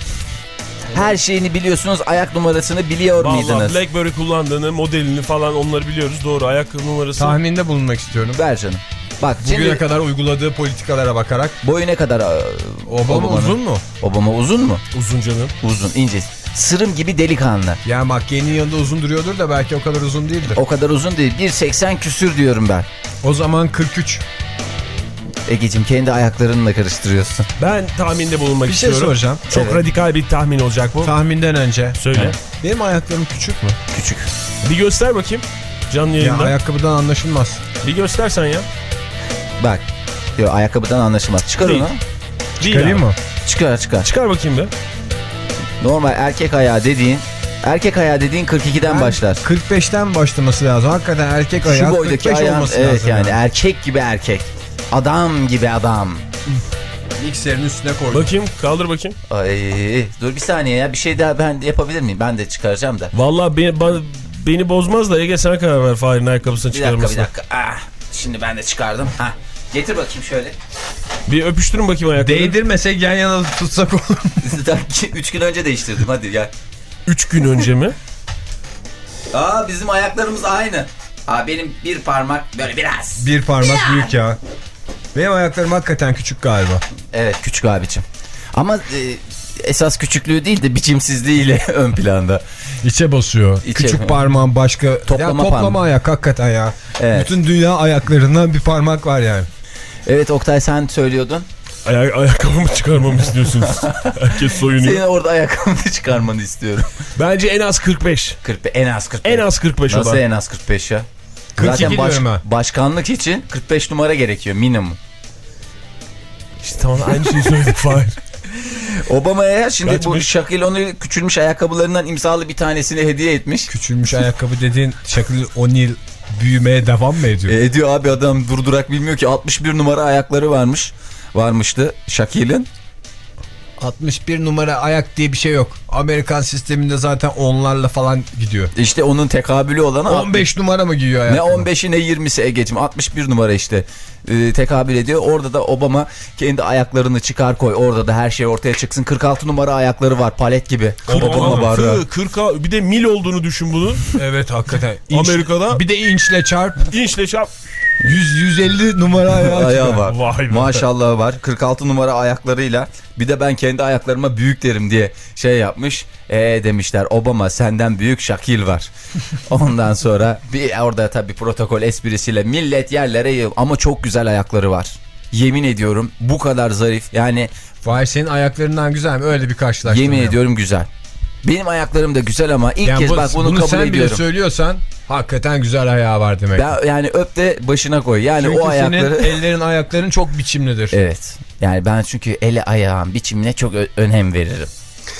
[SPEAKER 5] Her şeyini biliyorsunuz ayak numarasını biliyor
[SPEAKER 3] Vallahi
[SPEAKER 5] muydunuz?
[SPEAKER 3] Blackberry kullandığını, modelini falan onları biliyoruz. Doğru. Ayakkabı numarası.
[SPEAKER 2] Tahminde bulunmak istiyorum.
[SPEAKER 5] Ver canım. Bak
[SPEAKER 2] Bugüne
[SPEAKER 5] şimdi
[SPEAKER 2] kadar uyguladığı politikalara bakarak.
[SPEAKER 5] boyu ne kadar? e,
[SPEAKER 2] Obama
[SPEAKER 5] Obama'nın?
[SPEAKER 2] uzun mu?
[SPEAKER 5] Obama uzun mu?
[SPEAKER 3] Uzun canım.
[SPEAKER 5] Uzun, ince. Sırım gibi delikanlı.
[SPEAKER 2] Ya McCain'in yanında uzun duruyordur da belki o kadar uzun değildir.
[SPEAKER 5] O kadar uzun değil. 1.80 küsür diyorum ben.
[SPEAKER 2] O zaman 43.
[SPEAKER 5] Egeciğim kendi ayaklarınla karıştırıyorsun.
[SPEAKER 3] Ben tahminde bulunmak
[SPEAKER 2] Bir şey
[SPEAKER 3] istiyorum.
[SPEAKER 2] soracağım.
[SPEAKER 3] Çok
[SPEAKER 5] Evet.
[SPEAKER 3] radikal bir tahmin olacak bu.
[SPEAKER 2] Tahminden önce.
[SPEAKER 3] Söyle.
[SPEAKER 2] Benim ayaklarım küçük mü?
[SPEAKER 5] Küçük.
[SPEAKER 3] Bir göster bakayım. Canlı
[SPEAKER 2] Ya
[SPEAKER 3] yayında.
[SPEAKER 2] ayakkabıdan anlaşılmaz.
[SPEAKER 3] Bir göstersen ya.
[SPEAKER 5] Bak. Yok ayakkabıdan anlaşılmaz. Çıkar
[SPEAKER 3] Değil.
[SPEAKER 5] onu.
[SPEAKER 3] Değil
[SPEAKER 2] Çıkarayım
[SPEAKER 3] abi.
[SPEAKER 2] mı?
[SPEAKER 5] Çıkar çıkar.
[SPEAKER 3] Çıkar bakayım bir.
[SPEAKER 5] Normal erkek ayağı dediğin erkek ayağı dediğin 42'den başlar.
[SPEAKER 2] 45'ten başlaması lazım. Hakikaten erkek ayağı
[SPEAKER 5] Şu boydaki
[SPEAKER 2] 45
[SPEAKER 5] ayağın
[SPEAKER 2] olması
[SPEAKER 5] evet
[SPEAKER 2] lazım.
[SPEAKER 5] yani erkek gibi erkek. Adam gibi adam.
[SPEAKER 2] Mikserin üstüne koy.
[SPEAKER 3] Bakayım kaldır bakayım.
[SPEAKER 5] Ay dur bir saniye ya bir şey daha ben yapabilir miyim? Ben de çıkaracağım da.
[SPEAKER 3] Vallahi beni, ba- beni bozmaz da Ege sana karar ver Fahir'in ayakkabısını
[SPEAKER 5] Bir dakika bir
[SPEAKER 3] çıkarmasına.
[SPEAKER 5] dakika. Ah, şimdi ben de çıkardım. Ha. Getir bakayım şöyle.
[SPEAKER 3] Bir öpüştürün bakayım ayakkabıyı.
[SPEAKER 2] Değdirmesek yan yana tutsak olur.
[SPEAKER 5] 3 gün önce değiştirdim hadi gel.
[SPEAKER 3] 3 gün önce mi?
[SPEAKER 5] Aa bizim ayaklarımız aynı. Aa benim bir parmak böyle biraz.
[SPEAKER 2] Bir parmak büyük ya. Benim ayaklarım hakikaten küçük galiba.
[SPEAKER 5] Evet küçük abicim. Ama e, esas küçüklüğü değil de biçimsizliğiyle ön planda.
[SPEAKER 2] İçe basıyor.
[SPEAKER 5] İçe.
[SPEAKER 2] Küçük parmağın başka.
[SPEAKER 5] Toplama
[SPEAKER 2] ya, toplama
[SPEAKER 5] parmağı.
[SPEAKER 2] ayak hakikaten ya.
[SPEAKER 5] Evet.
[SPEAKER 2] Bütün dünya ayaklarından bir parmak var yani.
[SPEAKER 5] Evet Oktay sen söylüyordun.
[SPEAKER 3] Ay ayakkabımı çıkarmamı istiyorsunuz. Herkes soyunuyor.
[SPEAKER 5] Senin orada ayakkabını çıkarmanı istiyorum.
[SPEAKER 3] Bence en az 45.
[SPEAKER 5] 40, en az 45.
[SPEAKER 3] En az 45
[SPEAKER 5] Nasıl
[SPEAKER 3] olan.
[SPEAKER 5] en az 45 ya?
[SPEAKER 2] 42
[SPEAKER 5] Zaten baş- başkanlık için 45 numara gerekiyor minimum.
[SPEAKER 3] İşte tamam aynı şeyi söyledik Fahir.
[SPEAKER 5] Obama'ya şimdi bu
[SPEAKER 3] Kaçmış?
[SPEAKER 5] Shaquille O'Neal küçülmüş ayakkabılarından imzalı bir tanesini hediye etmiş.
[SPEAKER 2] Küçülmüş ayakkabı dediğin Shaquille O'Neal büyümeye devam mı ediyor?
[SPEAKER 5] E, ediyor abi adam durdurak bilmiyor ki 61 numara ayakları varmış. Varmıştı Shaquille'in.
[SPEAKER 2] 61 numara ayak diye bir şey yok. Amerikan sisteminde zaten onlarla falan gidiyor.
[SPEAKER 5] İşte onun tekabülü olan
[SPEAKER 2] 15 numara mı giyiyor
[SPEAKER 5] ne
[SPEAKER 2] ayakkabı?
[SPEAKER 5] 15'i ne 20'si Ege'cim 61 numara işte e, tekabül ediyor. Orada da Obama kendi ayaklarını çıkar koy. Orada da her şey ortaya çıksın. 46 numara ayakları var palet gibi. Obama bardağı.
[SPEAKER 3] 40, 40 bir de mil olduğunu düşün bunun.
[SPEAKER 2] Evet hakikaten.
[SPEAKER 3] Amerika'da-
[SPEAKER 2] Bir de inçle çarp.
[SPEAKER 3] İnçle çap.
[SPEAKER 2] 100 150 numara ayağı,
[SPEAKER 5] Ayağı var.
[SPEAKER 3] Vay be.
[SPEAKER 5] Maşallah var. 46 numara ayaklarıyla bir de ben kendi ayaklarıma büyük derim diye şey yapmış. E demişler Obama senden büyük Şakil var. Ondan sonra bir orada tabii protokol esprisiyle millet yerlere ama çok güzel ayakları var. Yemin ediyorum bu kadar zarif yani
[SPEAKER 2] Vay senin ayaklarından güzel mi? Öyle bir karşılaştırma.
[SPEAKER 5] yemin ediyorum güzel. Benim ayaklarım da güzel ama ilk
[SPEAKER 2] Yani
[SPEAKER 5] kez
[SPEAKER 2] bu-
[SPEAKER 5] bak bunu,
[SPEAKER 2] bunu
[SPEAKER 5] kabul
[SPEAKER 2] sen bile
[SPEAKER 5] ediyorum.
[SPEAKER 2] söylüyorsan hakikaten güzel ayağı var demek.
[SPEAKER 5] Ben, yani öp de başına koy. Yani
[SPEAKER 2] Çünkü
[SPEAKER 5] o ayakları...
[SPEAKER 2] senin ellerin ayakların çok biçimlidir.
[SPEAKER 5] Evet. Yani ben çünkü ele ayağın biçimine çok önem veririm.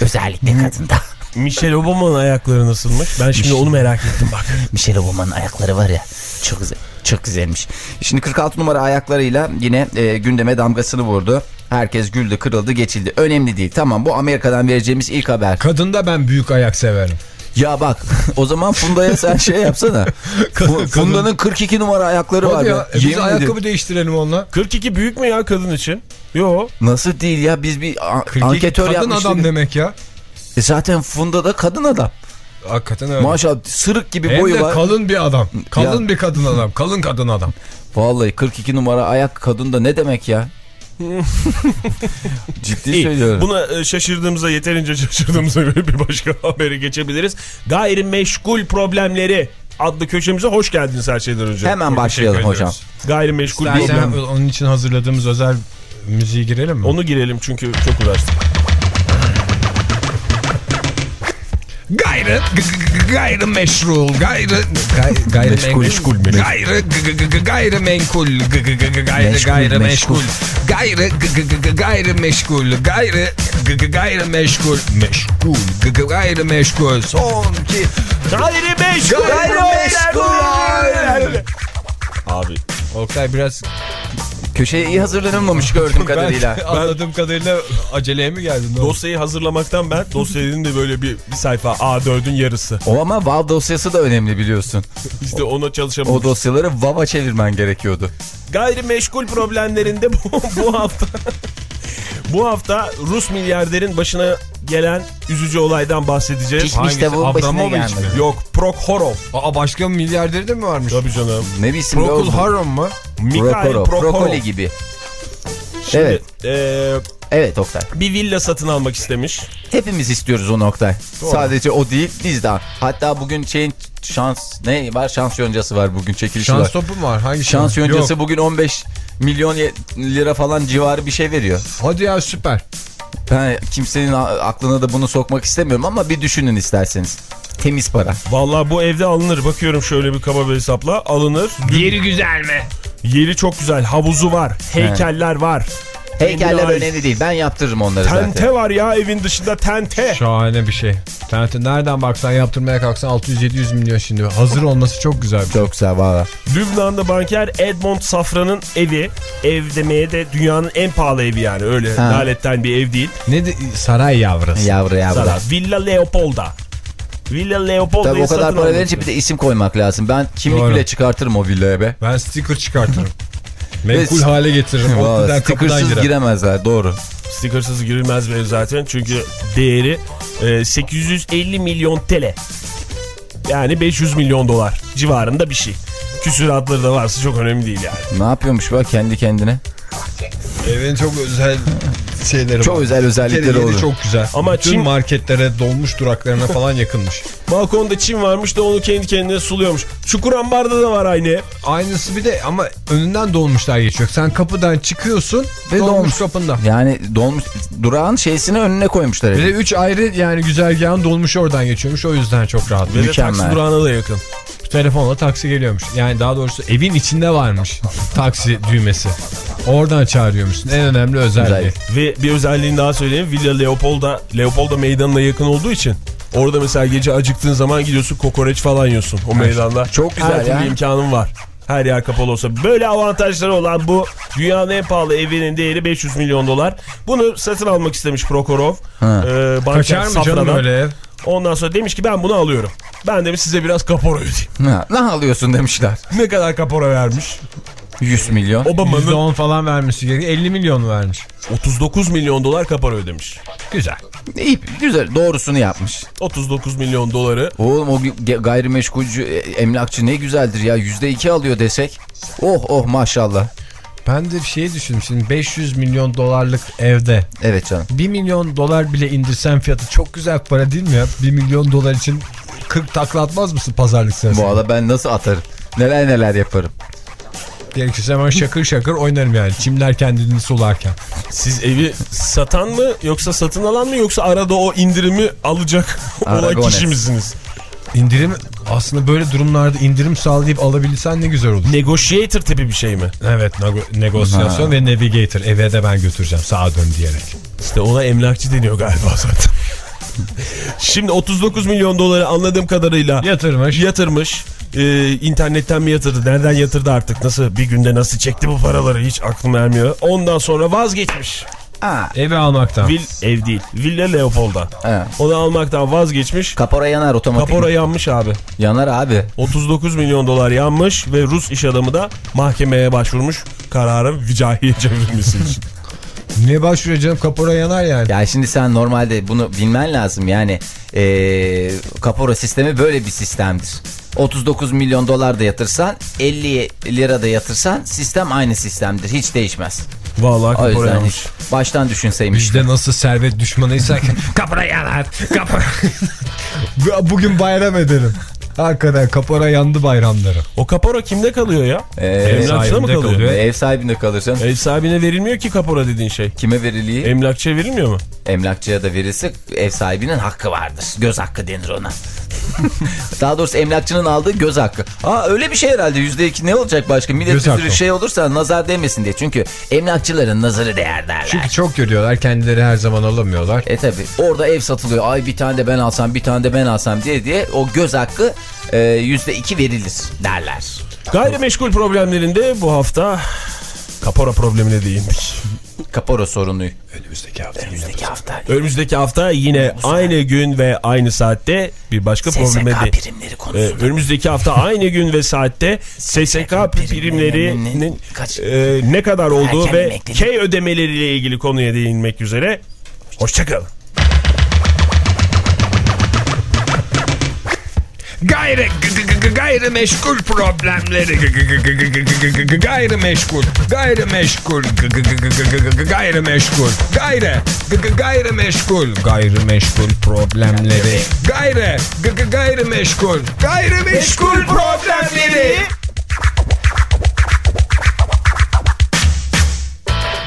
[SPEAKER 5] Özellikle kadında.
[SPEAKER 3] Michelle Obama'nın ayakları nasılmış? Ben şimdi onu merak ettim bak.
[SPEAKER 5] Michelle Obama'nın ayakları var ya çok güzel. Çok güzelmiş. Şimdi 46 numara ayaklarıyla yine e, gündeme damgasını vurdu. Herkes güldü, kırıldı, geçildi. Önemli değil. Tamam bu Amerika'dan vereceğimiz ilk haber.
[SPEAKER 2] Kadında ben büyük ayak severim.
[SPEAKER 5] Ya bak o zaman Funda'ya sen şey yapsana. Fu- Funda'nın 42 numara ayakları var.
[SPEAKER 2] Hadi
[SPEAKER 5] Ya.
[SPEAKER 2] ya, e biz ayakkabı değiştirelim onunla.
[SPEAKER 3] 42 büyük mü ya kadın için? Yo.
[SPEAKER 5] Nasıl değil ya biz bir
[SPEAKER 2] 42
[SPEAKER 5] anketör
[SPEAKER 2] kadın
[SPEAKER 5] yapmıştık.
[SPEAKER 2] adam demek ya.
[SPEAKER 5] E zaten Funda da kadın adam.
[SPEAKER 2] Hakikaten öyle.
[SPEAKER 5] Maşallah sırık gibi
[SPEAKER 2] Hem
[SPEAKER 5] boyu
[SPEAKER 2] de
[SPEAKER 5] var.
[SPEAKER 2] kalın bir adam. Kalın
[SPEAKER 5] Ya.
[SPEAKER 2] bir kadın adam. Kalın kadın adam.
[SPEAKER 5] Vallahi 42 numara ayak kadın da ne demek ya? Ciddi
[SPEAKER 3] İyi.
[SPEAKER 5] söylüyorum.
[SPEAKER 3] Buna e, şaşırdığımıza yeterince şaşırdığımıza göre bir başka habere geçebiliriz. Gayrimeşgul problemleri adlı köşemize hoş geldiniz her şeyden önce.
[SPEAKER 5] Hemen başlayalım hocam.
[SPEAKER 3] Gayrimeşgul problem.
[SPEAKER 2] onun için hazırladığımız özel müziği girelim mi?
[SPEAKER 3] Onu girelim çünkü çok uğraştık.
[SPEAKER 2] Gayrı gayrı meşru gayrı gayrı
[SPEAKER 5] Meşgul,
[SPEAKER 2] meşgul gayrı gayrı menkul gayrı
[SPEAKER 5] Meşgul,
[SPEAKER 2] gayrı
[SPEAKER 5] meşgul.
[SPEAKER 2] meşgul gayrı gayrı meşgul gayrı gayrı meşgul meşgul gayrı meşgul son ki
[SPEAKER 3] Gayrimeşgul.
[SPEAKER 5] Gayrimeşgul.
[SPEAKER 3] Abi
[SPEAKER 2] Oktay biraz
[SPEAKER 5] Köşeye iyi hazırlanılmamış gördüğüm kadarıyla.
[SPEAKER 2] anladığım kadarıyla aceleye mi geldin?
[SPEAKER 3] dosyayı hazırlamaktan ben dosyanın da böyle bir, bir sayfa A4'ün yarısı.
[SPEAKER 5] O ama VAV dosyası da önemli biliyorsun.
[SPEAKER 3] İşte ona çalışamadım.
[SPEAKER 5] O dosyaları VAV'a çevirmen gerekiyordu.
[SPEAKER 3] Gayrimeşgul problemlerinde bu, bu hafta bu hafta Rus milyarderin başına gelen üzücü olaydan bahsedeceğiz.
[SPEAKER 5] De bu başına gelmedi.
[SPEAKER 2] mi?
[SPEAKER 3] Yok Prokhorov.
[SPEAKER 2] Aa başka milyarderi de mi varmış?
[SPEAKER 3] Tabii canım.
[SPEAKER 5] Ne bir isim
[SPEAKER 2] Procol
[SPEAKER 5] oldu?
[SPEAKER 2] Harum mu?
[SPEAKER 3] Mikhail
[SPEAKER 5] Prokhorov. Brokoli gibi.
[SPEAKER 3] Şimdi,
[SPEAKER 5] Evet.
[SPEAKER 3] e,
[SPEAKER 5] Evet Oktay.
[SPEAKER 3] bir villa satın almak istemiş.
[SPEAKER 5] Hepimiz istiyoruz o Oktay. Sadece o değil biz de. Hatta bugün şeyin şans ne var? Şans yoncası var bugün çekilişi
[SPEAKER 2] Şans
[SPEAKER 5] var.
[SPEAKER 2] topu mu var? Hangi
[SPEAKER 5] Şans yoncası
[SPEAKER 2] Yok.
[SPEAKER 5] bugün 15 milyon lira falan civarı bir şey veriyor.
[SPEAKER 2] Hadi ya süper.
[SPEAKER 5] Ben kimsenin aklına da bunu sokmak istemiyorum ama bir düşünün isterseniz. Temiz para.
[SPEAKER 3] Vallahi bu evde alınır. Bakıyorum şöyle bir kaba bir hesapla. Alınır.
[SPEAKER 4] Yeri güzel mi?
[SPEAKER 3] Yeri çok güzel. Havuzu var. Heykeller var.
[SPEAKER 5] Heykeller önemli değil. Ben yaptırırım onları zaten.
[SPEAKER 3] Tente var ya evin dışında tente.
[SPEAKER 2] Şahane bir şey. Tente nereden baksan yaptırmaya kalksan 600-700 milyon şimdi. Hazır olması çok güzel bir şey.
[SPEAKER 5] Çok güzel valla.
[SPEAKER 3] Lübnanlı banker Edmond Safran'ın evi. Ev demeye de dünyanın en pahalı evi yani. Öyle
[SPEAKER 5] Ha.
[SPEAKER 3] laletten bir ev değil.
[SPEAKER 2] Ne de, saray yavrusu.
[SPEAKER 5] Yavru yavru.
[SPEAKER 3] Sana Villa Leopolda. Villa Leopolda'yı
[SPEAKER 5] Tabii o kadar para verince bir de isim koymak lazım. Ben kimlik
[SPEAKER 2] Doğru.
[SPEAKER 5] bile çıkartırım o villaya be.
[SPEAKER 2] Ben sticker çıkartırım. Menkul hale getiririm. O
[SPEAKER 5] Valla
[SPEAKER 2] kadar kapıdan
[SPEAKER 5] stickersız
[SPEAKER 2] girer.
[SPEAKER 5] giremezler doğru.
[SPEAKER 3] Stickersız girilmez benim zaten çünkü değeri e, 850 milyon TL. Yani 500 milyon dolar civarında bir şey. Küsuratları da varsa çok önemli değil yani.
[SPEAKER 5] Ne yapıyormuş bak kendi kendine.
[SPEAKER 2] Evin çok özel şeyleri
[SPEAKER 5] Çok
[SPEAKER 2] var.
[SPEAKER 5] özel özellikleri olur.
[SPEAKER 2] çok güzel.
[SPEAKER 3] Ama
[SPEAKER 2] Bütün
[SPEAKER 3] Çin-
[SPEAKER 2] marketlere, dolmuş duraklarına falan yakınmış.
[SPEAKER 3] Balkonda çim varmış da onu kendi kendine suluyormuş. Çukur ambarda da var aynı.
[SPEAKER 2] Aynısı bir de ama önünden dolmuşlar geçiyor. Sen kapıdan çıkıyorsun
[SPEAKER 5] Ve
[SPEAKER 2] dolmuş,
[SPEAKER 5] dolmuş.
[SPEAKER 2] kapında.
[SPEAKER 5] Yani dolmuş durağın şeysini önüne koymuşlar.
[SPEAKER 2] Bir de
[SPEAKER 5] evi.
[SPEAKER 2] 3 ayrı yani güzergahın dolmuş oradan geçiyormuş. O yüzden çok rahat.
[SPEAKER 3] Ve
[SPEAKER 5] Mükemmel.
[SPEAKER 3] taksi durağına da yakın.
[SPEAKER 2] Telefonla taksi geliyormuş. Yani daha doğrusu evin içinde varmış taksi düğmesi. Oradan çağırıyormuşsun. En önemli özelliği.
[SPEAKER 3] Ve bir özelliğini daha söyleyeyim. Villa Leopolda, Leopolda meydanına yakın olduğu için orada mesela gece acıktığın zaman gidiyorsun kokoreç falan yiyorsun o meydanda.
[SPEAKER 5] Çok güzel
[SPEAKER 3] Her
[SPEAKER 5] ya.
[SPEAKER 3] imkanın var. Her yer kapalı olsa. Böyle avantajları olan bu dünyanın en pahalı evinin değeri 500 milyon dolar. Bunu satın almak istemiş Prokhorov.
[SPEAKER 5] Ha.
[SPEAKER 3] Ee, banker
[SPEAKER 2] Kaçar mı canım
[SPEAKER 3] Safra'dan.
[SPEAKER 2] öyle ev?
[SPEAKER 3] Ondan sonra demiş ki ben bunu alıyorum. Ben demiş size biraz kapora ödeyeyim.
[SPEAKER 5] Ha, ne alıyorsun demişler.
[SPEAKER 3] ne kadar kapora vermiş?
[SPEAKER 5] 100 milyon.
[SPEAKER 3] Obama'nın
[SPEAKER 2] %10 falan vermesi gerekiyor. 50 milyon vermiş?
[SPEAKER 3] 39 milyon dolar kapora ödemiş.
[SPEAKER 2] Güzel.
[SPEAKER 5] İyi güzel doğrusunu yapmış.
[SPEAKER 3] 39 milyon doları
[SPEAKER 5] Oğlum o gayrimeşgulcü e, emlakçı ne güzeldir ya %2 alıyor desek. Oh oh maşallah.
[SPEAKER 2] Ben de bir şey düşündüm. Şimdi 500 milyon dolarlık evde
[SPEAKER 5] Evet canım.
[SPEAKER 2] 1 milyon dolar bile indirsen fiyatı çok güzel para değil mi ya? 1 milyon dolar için 40 takla atmaz mısın pazarlık sırasında?
[SPEAKER 5] Bu arada ben nasıl atarım? Neler neler yaparım.
[SPEAKER 2] Gerekirse hemen şakır şakır oynarım yani. Çimler kendini sularken.
[SPEAKER 3] Siz evi satan mı yoksa satın alan mı yoksa arada o indirimi alacak olan kişi misiniz?
[SPEAKER 2] İndirim aslında böyle durumlarda indirim sağlayıp alabilsen ne güzel olur.
[SPEAKER 3] Negotiator tipi bir şey mi?
[SPEAKER 2] Evet nego- negosiyasyon
[SPEAKER 5] Ha.
[SPEAKER 2] ve navigator eve de ben götüreceğim sağa dön diyerek.
[SPEAKER 3] İşte ona emlakçı deniyor galiba zaten. Şimdi 39 milyon doları anladığım kadarıyla
[SPEAKER 2] Yatırmış.
[SPEAKER 3] yatırmış. Ee, internetten mi yatırdı? Nereden yatırdı artık? Nasıl bir günde nasıl çekti bu paraları hiç aklım ermiyor. Ondan sonra vazgeçmiş.
[SPEAKER 5] Ha.
[SPEAKER 2] Evi almaktan.
[SPEAKER 3] Vil, ev değil. Villa Leopold'dan.
[SPEAKER 5] Evet.
[SPEAKER 3] Onu almaktan vazgeçmiş.
[SPEAKER 5] Kapora yanar otomatik.
[SPEAKER 3] Kapora yanmış abi.
[SPEAKER 5] Yanar abi.
[SPEAKER 3] 39 milyon dolar yanmış ve Rus iş adamı da mahkemeye başvurmuş kararı vicahiye çevirmesi için.
[SPEAKER 2] Niye başvuruyor canım kapora yanar yani.
[SPEAKER 5] Ya şimdi sen normalde bunu bilmen lazım yani eee kapora sistemi böyle bir sistemdir. 39 milyon dolar da yatırsan 50 lira da yatırsan sistem aynı sistemdir hiç değişmez.
[SPEAKER 3] Vallahi
[SPEAKER 5] O
[SPEAKER 3] kapora
[SPEAKER 5] yüzden
[SPEAKER 3] yanmış.
[SPEAKER 5] hiç baştan düşünseymiş.
[SPEAKER 2] Biz de nasıl servet düşmanıysak
[SPEAKER 4] Kapıra yanar. Kapıra.
[SPEAKER 2] bugün bayram edelim. Hakikaten kapora yandı bayramları.
[SPEAKER 3] O kapora kimde kalıyor ya?
[SPEAKER 5] Eee,
[SPEAKER 3] Emlakçıda mı kalıyor?
[SPEAKER 2] kalıyor.
[SPEAKER 5] ev sahibinde kalırsan
[SPEAKER 3] Ev sahibine verilmiyor ki kapora dediğin şey.
[SPEAKER 5] kime veriliği?
[SPEAKER 3] Emlakçıya verilmiyor mu?
[SPEAKER 5] Emlakçıya da verirse ev sahibinin hakkı vardır. Göz hakkı denir ona. Daha doğrusu emlakçının aldığı göz hakkı. Aa öyle bir şey herhalde yüzde iki ne olacak başka? Millet
[SPEAKER 2] Göz
[SPEAKER 5] bir sürü şey olursa nazar değmesin diye. Çünkü emlakçıların nazarı değer derler.
[SPEAKER 2] Çünkü çok görüyorlar kendileri her zaman alamıyorlar.
[SPEAKER 5] E tabi orada ev satılıyor. Ay bir tane de ben alsam bir tane de ben alsam diye diye o göz hakkı e, yüzde iki verilir derler.
[SPEAKER 3] Gayrimeşgul problemlerinde bu hafta kapora problemine değindik.
[SPEAKER 5] Kapora sorunu.
[SPEAKER 2] Önümüzdeki hafta
[SPEAKER 5] Önümüzdeki hafta.
[SPEAKER 3] Önümüzdeki hafta yine aynı gün ve aynı saatte bir başka probleme
[SPEAKER 5] SSK
[SPEAKER 3] de...
[SPEAKER 5] primleri
[SPEAKER 3] Ee,
[SPEAKER 5] konusunda.
[SPEAKER 3] önümüzdeki hafta aynı gün ve saatte SSK primlerinin
[SPEAKER 5] Kaç?
[SPEAKER 3] e, ne kadar olduğu
[SPEAKER 5] Erken
[SPEAKER 3] ve. K ödemeleriyle ilgili konuya değinmek üzere. Hoşçakalın.
[SPEAKER 4] Gayri, gayrimeşgul problemleri. Gayrimeşgul. Gayrimeşgul. Gayrimeşgul. Gayre. Gayrimeşgul.
[SPEAKER 2] Gayrimeşgul problemleri.
[SPEAKER 4] Gayre. Gayrimeşgul. Gayrimeşgul problemleri.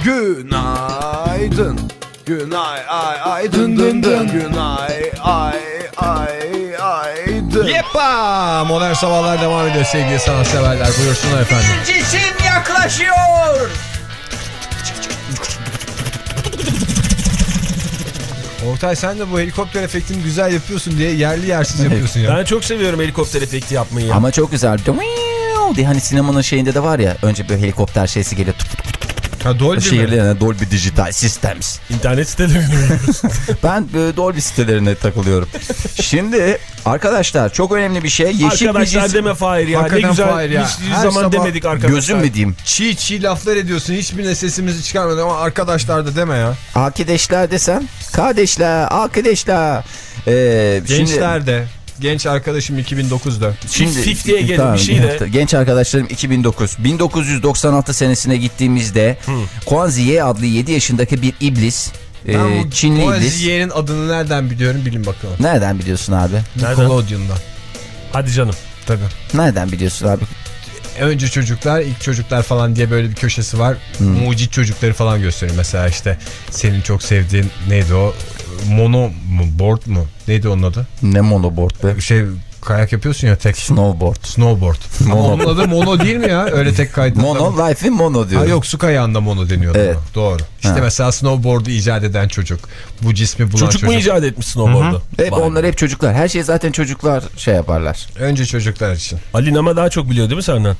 [SPEAKER 1] Günaydın. Günay ay ay dın dın dın. Günay ay ay ay dın.
[SPEAKER 2] Yepa! Modern Sabahlar devam ediyor sevgili sanatseverler. Buyursunlar efendim.
[SPEAKER 5] Cisim yaklaşıyor.
[SPEAKER 2] Oktay sen de bu helikopter efektini güzel yapıyorsun diye yerli yersiz yapıyorsun ya.
[SPEAKER 3] Ben çok seviyorum helikopter efekti yapmayı.
[SPEAKER 5] Ama çok güzel. diye hani sinemanın şeyinde de var ya önce böyle helikopter şeysi geliyor.
[SPEAKER 2] Ha Dolby mi?
[SPEAKER 5] şehirlerine Dolby Digital Systems.
[SPEAKER 3] İnternet sitelerinde
[SPEAKER 5] Ben e, Dolby sitelerine takılıyorum. Şimdi arkadaşlar çok önemli bir şey. Yeşil
[SPEAKER 3] Arkadaşlar
[SPEAKER 5] bir
[SPEAKER 3] deme Fahir ya.
[SPEAKER 2] Hakikaten
[SPEAKER 3] ne güzel
[SPEAKER 2] Fahir ya.
[SPEAKER 3] hiçbir
[SPEAKER 2] Her
[SPEAKER 3] zaman
[SPEAKER 2] sabah
[SPEAKER 3] demedik arkadaşlar.
[SPEAKER 5] Gözüm mü diyeyim?
[SPEAKER 2] Çiğ çiğ laflar ediyorsun. Hiçbirine sesimizi çıkarmadık ama arkadaşlar da deme ya.
[SPEAKER 5] Arkadaşlar desem. Kardeşler, arkadaşlar. Ee,
[SPEAKER 2] Gençler de. Genç arkadaşım 2009'da.
[SPEAKER 5] Şimdi,
[SPEAKER 3] 50'ye gelin bir şey de.
[SPEAKER 5] Genç arkadaşlarım 2009. 1996 senesine gittiğimizde Kwanziye adlı 7 yaşındaki bir iblis. e,
[SPEAKER 2] Ben bu
[SPEAKER 5] Çinli iblis.
[SPEAKER 2] Boğaziye'nin adını nereden biliyorum bilin bakalım.
[SPEAKER 5] Nereden biliyorsun abi?
[SPEAKER 2] Nickelodeon'dan.
[SPEAKER 3] Hadi canım.
[SPEAKER 2] Tabii.
[SPEAKER 5] Nereden biliyorsun abi?
[SPEAKER 2] Önce çocuklar, ilk çocuklar falan diye böyle bir köşesi var.
[SPEAKER 5] Hmm.
[SPEAKER 2] Mucit çocukları falan gösteriyor. Mesela işte senin çok sevdiğin neydi o? Mono mu? Board mu? Neydi onun adı?
[SPEAKER 5] Ne monoboard be?
[SPEAKER 2] Şey kayak yapıyorsun ya tek.
[SPEAKER 5] Snowboard.
[SPEAKER 2] Snowboard. Ama
[SPEAKER 5] Mono.
[SPEAKER 2] onun adı mono değil mi ya? Öyle tek kaydın.
[SPEAKER 5] Mono, life'in mono
[SPEAKER 2] Ha
[SPEAKER 5] diyor.
[SPEAKER 2] yok su kayağında mono deniyordu.
[SPEAKER 5] Evet.
[SPEAKER 2] ona. Doğru. İşte
[SPEAKER 5] Ha.
[SPEAKER 2] mesela snowboard'u icat eden çocuk. Bu cismi bulan
[SPEAKER 3] Çocuk
[SPEAKER 2] çocuk.
[SPEAKER 3] mu icat etmiş snowboard'u?
[SPEAKER 5] Hep
[SPEAKER 3] Vay
[SPEAKER 5] onlar hep çocuklar. Her şey zaten çocuklar şey yaparlar.
[SPEAKER 2] Önce çocuklar için.
[SPEAKER 3] Ali ama daha çok biliyor değil mi senden?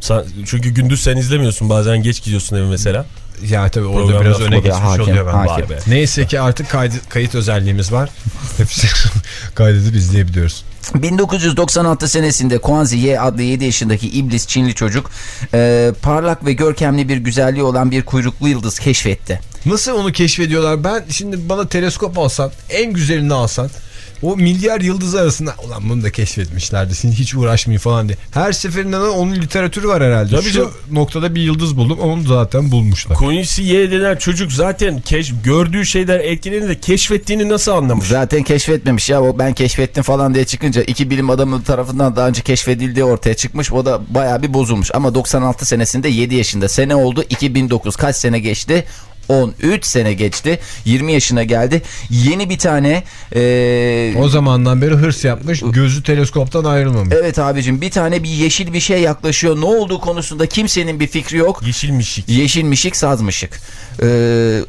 [SPEAKER 3] Sen, çünkü gündüz sen izlemiyorsun bazen geç gidiyorsun eve mesela.
[SPEAKER 2] Ya tabii orada biraz öne geçmiş
[SPEAKER 5] hakim,
[SPEAKER 2] oluyor ben.
[SPEAKER 5] hakim.
[SPEAKER 3] Vay be.
[SPEAKER 2] Neyse ki artık kaydı, kayıt özelliğimiz var. Hepsi kaydedip izleyebiliyoruz.
[SPEAKER 5] 1996 senesinde Kwanzi adlı 7 yaşındaki iblis Çinli çocuk e, parlak ve görkemli bir güzelliği olan bir kuyruklu yıldız keşfetti.
[SPEAKER 2] Nasıl onu keşfediyorlar? Ben şimdi bana teleskop alsan, en güzelini alsan o milyar yıldız arasında ulan bunu da keşfetmişlerdi. Şimdi hiç uğraşmayın falan diye. Her seferinde de onun literatürü var herhalde.
[SPEAKER 3] Tabii
[SPEAKER 2] Şu
[SPEAKER 3] canım.
[SPEAKER 2] noktada bir yıldız buldum. Onu zaten bulmuşlar.
[SPEAKER 3] Quincy Y denen çocuk zaten keş, gördüğü şeyler etkilerini de keşfettiğini nasıl anlamış?
[SPEAKER 5] Zaten keşfetmemiş ya o ben keşfettim falan diye çıkınca iki bilim adamı tarafından daha önce keşfedildiği ortaya çıkmış. O da baya bir bozulmuş ama 96 senesinde 7 yaşında sene oldu 2009 kaç sene geçti? 13 sene geçti. 20 yaşına geldi. Yeni bir tane e,
[SPEAKER 2] O zamandan beri hırs yapmış. Gözü teleskoptan ayrılmamış.
[SPEAKER 5] Evet abicim bir tane bir yeşil bir şey yaklaşıyor. Ne olduğu konusunda kimsenin bir fikri yok.
[SPEAKER 3] Yeşilmişik.
[SPEAKER 5] Yeşil mişik sazmışık. Ee,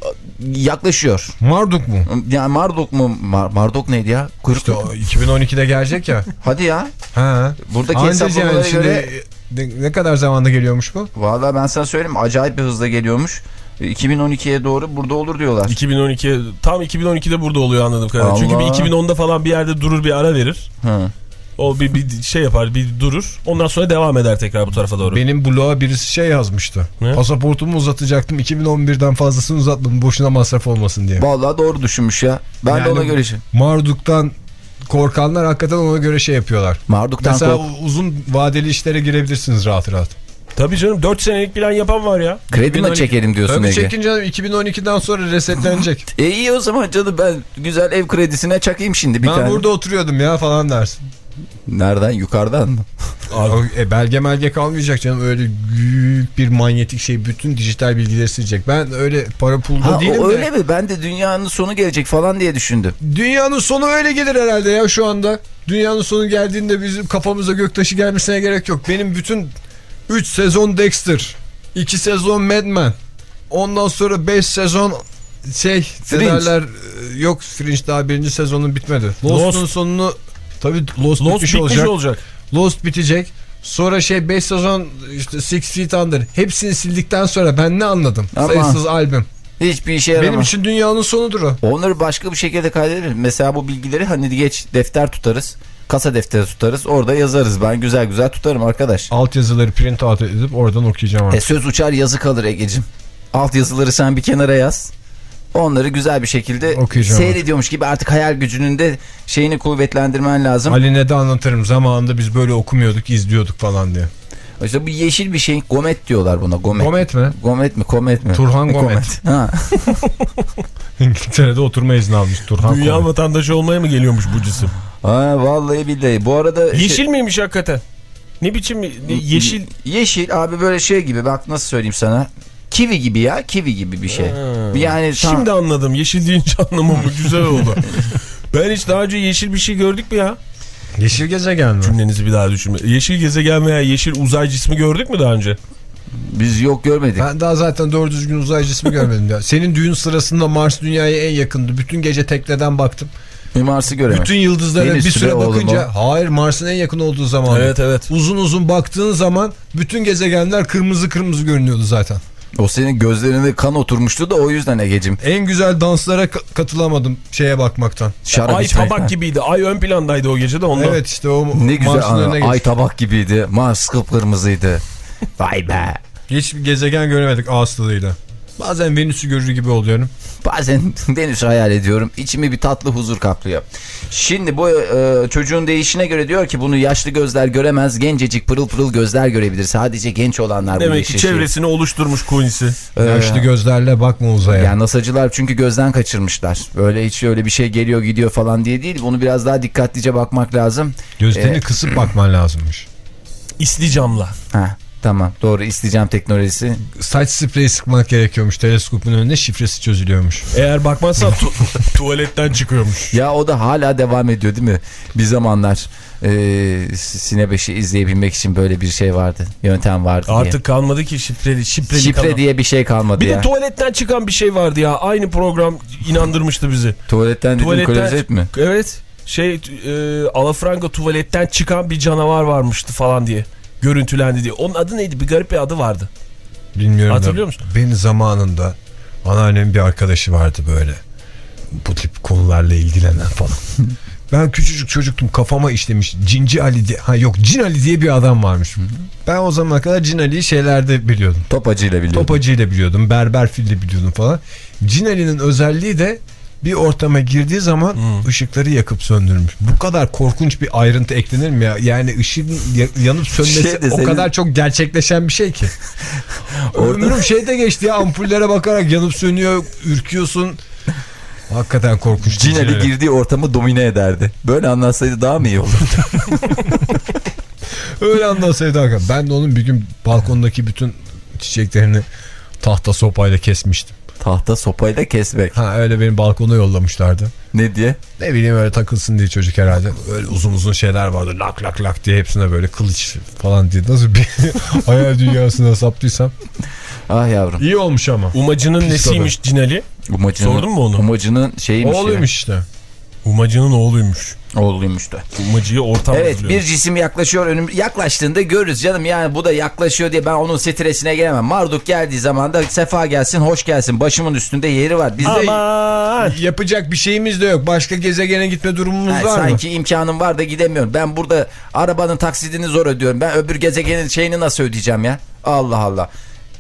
[SPEAKER 5] yaklaşıyor.
[SPEAKER 2] Marduk mu?
[SPEAKER 5] Yani Marduk mu? Mar Marduk neydi ya? Kuyruk
[SPEAKER 2] İşte o 2012'de gelecek ya.
[SPEAKER 5] Hadi ya.
[SPEAKER 2] ha.
[SPEAKER 5] Buradaki
[SPEAKER 2] Anca
[SPEAKER 5] hesaplamalara
[SPEAKER 2] yani şimdi
[SPEAKER 5] göre-
[SPEAKER 2] ne, ne kadar zamanda geliyormuş bu?
[SPEAKER 5] Vallahi ben sana söyleyeyim acayip bir hızla geliyormuş. 2012'ye doğru burada olur diyorlar.
[SPEAKER 3] 2012 tam 2012'de burada oluyor anladığım kadarıyla. Çünkü bir
[SPEAKER 5] Allah.
[SPEAKER 3] 2010'da falan bir yerde durur bir ara verir.
[SPEAKER 5] Hı.
[SPEAKER 3] O bir, bir şey yapar bir durur. Ondan sonra devam eder tekrar bu tarafa doğru.
[SPEAKER 2] Benim bloğa birisi şey yazmıştı.
[SPEAKER 3] Ne?
[SPEAKER 2] Pasaportumu uzatacaktım. 2011'den fazlasını uzatmadım. Boşuna masraf olmasın diye.
[SPEAKER 5] Vallahi doğru düşünmüş ya. Ben de
[SPEAKER 2] Yani
[SPEAKER 5] ona göre şey.
[SPEAKER 2] Marduk'tan korkanlar hakikaten ona göre şey yapıyorlar.
[SPEAKER 5] Marduk'tan
[SPEAKER 2] Mesela
[SPEAKER 5] kork.
[SPEAKER 2] uzun vadeli işlere girebilirsiniz rahat rahat.
[SPEAKER 3] Tabii canım 4 senelik plan yapan var ya.
[SPEAKER 5] Kredi mi
[SPEAKER 2] 2012
[SPEAKER 5] çekelim diyorsun
[SPEAKER 2] Tabii
[SPEAKER 5] Ege?
[SPEAKER 2] çekin canım 2012'den sonra resetlenecek.
[SPEAKER 5] E iyi o zaman canım ben güzel ev kredisine çakayım şimdi bir
[SPEAKER 2] ben
[SPEAKER 5] tane.
[SPEAKER 2] burada oturuyordum ya falan dersin.
[SPEAKER 5] Nereden? Yukarıdan mı?
[SPEAKER 2] O, e, belge melge kalmayacak canım öyle büyük bir manyetik şey bütün dijital bilgileri silecek. Ben öyle para pulda
[SPEAKER 5] Ha,
[SPEAKER 2] değilim
[SPEAKER 5] o
[SPEAKER 2] de.
[SPEAKER 5] öyle mi? Ben de dünyanın sonu gelecek falan diye düşündüm.
[SPEAKER 2] Dünyanın sonu öyle gelir herhalde ya şu anda. Dünyanın sonu geldiğinde bizim kafamıza göktaşı gelmesine gerek yok. Benim bütün 3 sezon Dexter, 2 sezon Mad Men, ondan sonra 5 sezon şey
[SPEAKER 5] Fringe.
[SPEAKER 2] derler e, yok Fringe daha birinci sezonun bitmedi. Lost'un
[SPEAKER 3] Lost.
[SPEAKER 2] sonunu tabii Lost,
[SPEAKER 3] Lost
[SPEAKER 2] bitmiş,
[SPEAKER 3] bitmiş
[SPEAKER 2] olacak.
[SPEAKER 3] olacak.
[SPEAKER 2] Lost bitecek. Sonra şey 5 sezon işte Six Feet Under hepsini sildikten sonra ben ne anladım?
[SPEAKER 5] Ama-
[SPEAKER 2] Sayısız albüm.
[SPEAKER 5] Hiçbir işe yaramaz.
[SPEAKER 2] Benim için dünyanın sonudur o.
[SPEAKER 5] Onları başka bir şekilde kaydederiz. Mesela bu bilgileri hani geç defter tutarız. Kasa defteri tutarız. Orada yazarız. Ben güzel güzel tutarım arkadaş.
[SPEAKER 2] Alt yazıları print out edip oradan okuyacağım artık.
[SPEAKER 5] E, söz uçar yazı kalır Ege'cim. Alt yazıları sen bir kenara yaz. Onları güzel bir şekilde
[SPEAKER 2] Okuyacağım
[SPEAKER 5] seyrediyormuş gibi artık hayal gücünün de şeyini kuvvetlendirmen lazım.
[SPEAKER 2] Ali'ne de anlatırım. Zamanında biz böyle okumuyorduk, izliyorduk falan diye.
[SPEAKER 5] İşte bu yeşil bir şey. Gomet diyorlar buna. Gomet.
[SPEAKER 2] Gomet mi?
[SPEAKER 5] Gomet mi? Komet mi?
[SPEAKER 2] Turhan
[SPEAKER 5] E,
[SPEAKER 2] Gomet.
[SPEAKER 5] Ha.
[SPEAKER 2] İngiltere'de oturma izni almış Turhan
[SPEAKER 3] Dünya
[SPEAKER 2] Gomet.
[SPEAKER 3] vatandaşı olmaya mı geliyormuş bu cisim?
[SPEAKER 5] Ha vallahi billahi. Bu arada şey-
[SPEAKER 3] Yeşil miymiş hakikaten? Ne biçim yeşil
[SPEAKER 5] Yeşil abi böyle şey gibi bak nasıl söyleyeyim sana. Kivi gibi ya kivi gibi bir şey. Yani tam-
[SPEAKER 3] Şimdi anladım. Yeşil deyince anlamamı güzel oldu. ben hiç daha önce yeşil bir şey gördük mü ya?
[SPEAKER 2] Yeşil gezegen mi?
[SPEAKER 3] Cümlenizi bir daha düşünme. Yeşil gezegen veya yeşil uzay cismi gördük mü daha önce?
[SPEAKER 5] biz yok görmedik.
[SPEAKER 2] Ben daha zaten doğru düzgün uzay cismi görmedim ya. Senin düğün sırasında Mars dünyaya en yakındı. Bütün gece tekleden baktım.
[SPEAKER 5] Bir Mars'ı göremedik.
[SPEAKER 2] Bütün yıldızlara
[SPEAKER 5] Venüs
[SPEAKER 2] bir
[SPEAKER 5] süre
[SPEAKER 2] bakınca
[SPEAKER 5] mu?
[SPEAKER 2] hayır Mars'ın en yakın olduğu zaman.
[SPEAKER 3] Evet evet.
[SPEAKER 2] Uzun uzun baktığın zaman bütün gezegenler kırmızı kırmızı görünüyordu zaten.
[SPEAKER 5] O senin gözlerine kan oturmuştu da o yüzden Ege'cim.
[SPEAKER 2] En güzel danslara ka- katılamadım şeye bakmaktan.
[SPEAKER 5] Şarap
[SPEAKER 3] Ay
[SPEAKER 5] içmeye-
[SPEAKER 3] tabak gibiydi. Ay ön plandaydı o gece de ondan.
[SPEAKER 2] Evet işte o
[SPEAKER 5] Ne güzel ana,
[SPEAKER 2] önüne
[SPEAKER 5] ay tabak gibiydi. Mars kıpkırmızıydı. Vay be.
[SPEAKER 2] Hiç gezegen göremedik ağız tadıyla. Bazen Venüs'ü görür gibi oluyorum.
[SPEAKER 5] Bazen Venüs'ü hayal ediyorum. İçimi bir tatlı huzur kaplıyor. Şimdi bu e, çocuğun değişine göre diyor ki bunu yaşlı gözler göremez. Gencecik pırıl pırıl gözler görebilir. Sadece genç olanlar bu
[SPEAKER 3] Demek ki
[SPEAKER 5] şey.
[SPEAKER 3] çevresini oluşturmuş Quincy.
[SPEAKER 5] Ee,
[SPEAKER 2] Yaşlı gözlerle bakma uzaya.
[SPEAKER 5] Yani NASA'cılar çünkü gözden kaçırmışlar. Böyle hiç öyle bir şey geliyor gidiyor falan diye değil. Bunu biraz daha dikkatlice bakmak lazım.
[SPEAKER 2] Gözlerini
[SPEAKER 5] Ee,
[SPEAKER 2] kısıp bakman lazımmış.
[SPEAKER 3] İsli camla.
[SPEAKER 5] Ha, tamam doğru isteyeceğim teknolojisi.
[SPEAKER 2] Saç spreyi sıkmak gerekiyormuş. Teleskopun önünde şifresi çözülüyormuş.
[SPEAKER 3] Eğer bakmazsan tu- tuvaletten çıkıyormuş.
[SPEAKER 5] Ya o da hala devam ediyor değil mi? Bir zamanlar e, Sine 5'i izleyebilmek için böyle bir şey vardı. Yöntem vardı diye.
[SPEAKER 3] Artık kalmadı ki şifreli, şifreli
[SPEAKER 5] Şifre
[SPEAKER 3] kanal.
[SPEAKER 5] diye bir şey kalmadı
[SPEAKER 3] Bir
[SPEAKER 5] ya.
[SPEAKER 3] de tuvaletten çıkan bir şey vardı ya. Aynı program inandırmıştı bizi.
[SPEAKER 5] Tuvaletten dedim klozet mi?
[SPEAKER 3] Evet. Şey e, Alafranga tuvaletten çıkan bir canavar varmıştı falan diye. Görüntülendi diye. Onun adı neydi? Bir garip bir adı vardı.
[SPEAKER 2] Bilmiyorum
[SPEAKER 3] Hatırlıyor musun?
[SPEAKER 2] Benim zamanında anneannemin bir arkadaşı vardı böyle. Bu tip konularla ilgilenen falan. ben küçücük çocuktum kafama işlemiş. Cinci Ali diye. Ha yok Cin Ali diye bir adam varmış. Ben o zamana kadar Cin Ali'yi şeylerde biliyordum.
[SPEAKER 5] Topacıyla biliyorum.
[SPEAKER 2] Topacıyla biliyordum. Berber filli biliyordum falan. Cin Ali'nin özelliği de bir ortama girdiği zaman ışıkları yakıp söndürmüş. Bu kadar korkunç bir ayrıntı eklenir mi ya? Yani ışığın ya- yanıp sönmesi
[SPEAKER 5] Şey
[SPEAKER 2] o
[SPEAKER 5] senin-
[SPEAKER 2] kadar çok gerçekleşen bir şey ki. Ömrüm şeyde geçti ya ampullere bakarak yanıp sönüyor, ürküyorsun. Hakikaten korkunç.
[SPEAKER 5] Cin Ali
[SPEAKER 2] Cin Ali.
[SPEAKER 5] girdiği ortamı domine ederdi. Böyle anlatsaydı daha mı iyi olurdu?
[SPEAKER 2] Öyle anlatsaydı hakikaten. Ben de onun bir gün balkondaki bütün çiçeklerini tahta sopayla kesmiştim.
[SPEAKER 5] Tahta sopayla kesmek.
[SPEAKER 2] Ha öyle benim balkona yollamışlardı.
[SPEAKER 5] Ne diye?
[SPEAKER 2] Ne bileyim öyle takılsın diye çocuk herhalde. Öyle uzun uzun şeyler vardı. Lak lak lak diye hepsine böyle kılıç falan diye. Nasıl bir hayal dünyasına saptıysam.
[SPEAKER 5] Ah yavrum.
[SPEAKER 2] İyi olmuş ama.
[SPEAKER 3] Umacının
[SPEAKER 2] Pis
[SPEAKER 3] nesiymiş Cinali?
[SPEAKER 5] Umacının,
[SPEAKER 3] Sordun mu onu?
[SPEAKER 5] Umacının şeyiymiş
[SPEAKER 2] Oğluymuş işte.
[SPEAKER 3] Umacının oğluymuş.
[SPEAKER 5] Ya. Oğluymuş da.
[SPEAKER 3] Umacıya ortam
[SPEAKER 5] Evet
[SPEAKER 3] hazırlıyor.
[SPEAKER 5] bir cisim yaklaşıyor önüm yaklaştığında görürüz canım yani bu da yaklaşıyor diye ben onun stresine gelemem. Marduk geldiği zaman da sefa gelsin hoş gelsin başımın üstünde yeri var. Bizde
[SPEAKER 3] Aman.
[SPEAKER 2] Yapacak bir şeyimiz de yok. Başka gezegene gitme durumumuz
[SPEAKER 5] Ha,
[SPEAKER 2] var mı?
[SPEAKER 5] sanki imkanım var da gidemiyorum. Ben burada arabanın taksidini zor ödüyorum. Ben öbür gezegenin şeyini nasıl ödeyeceğim ya? Allah Allah.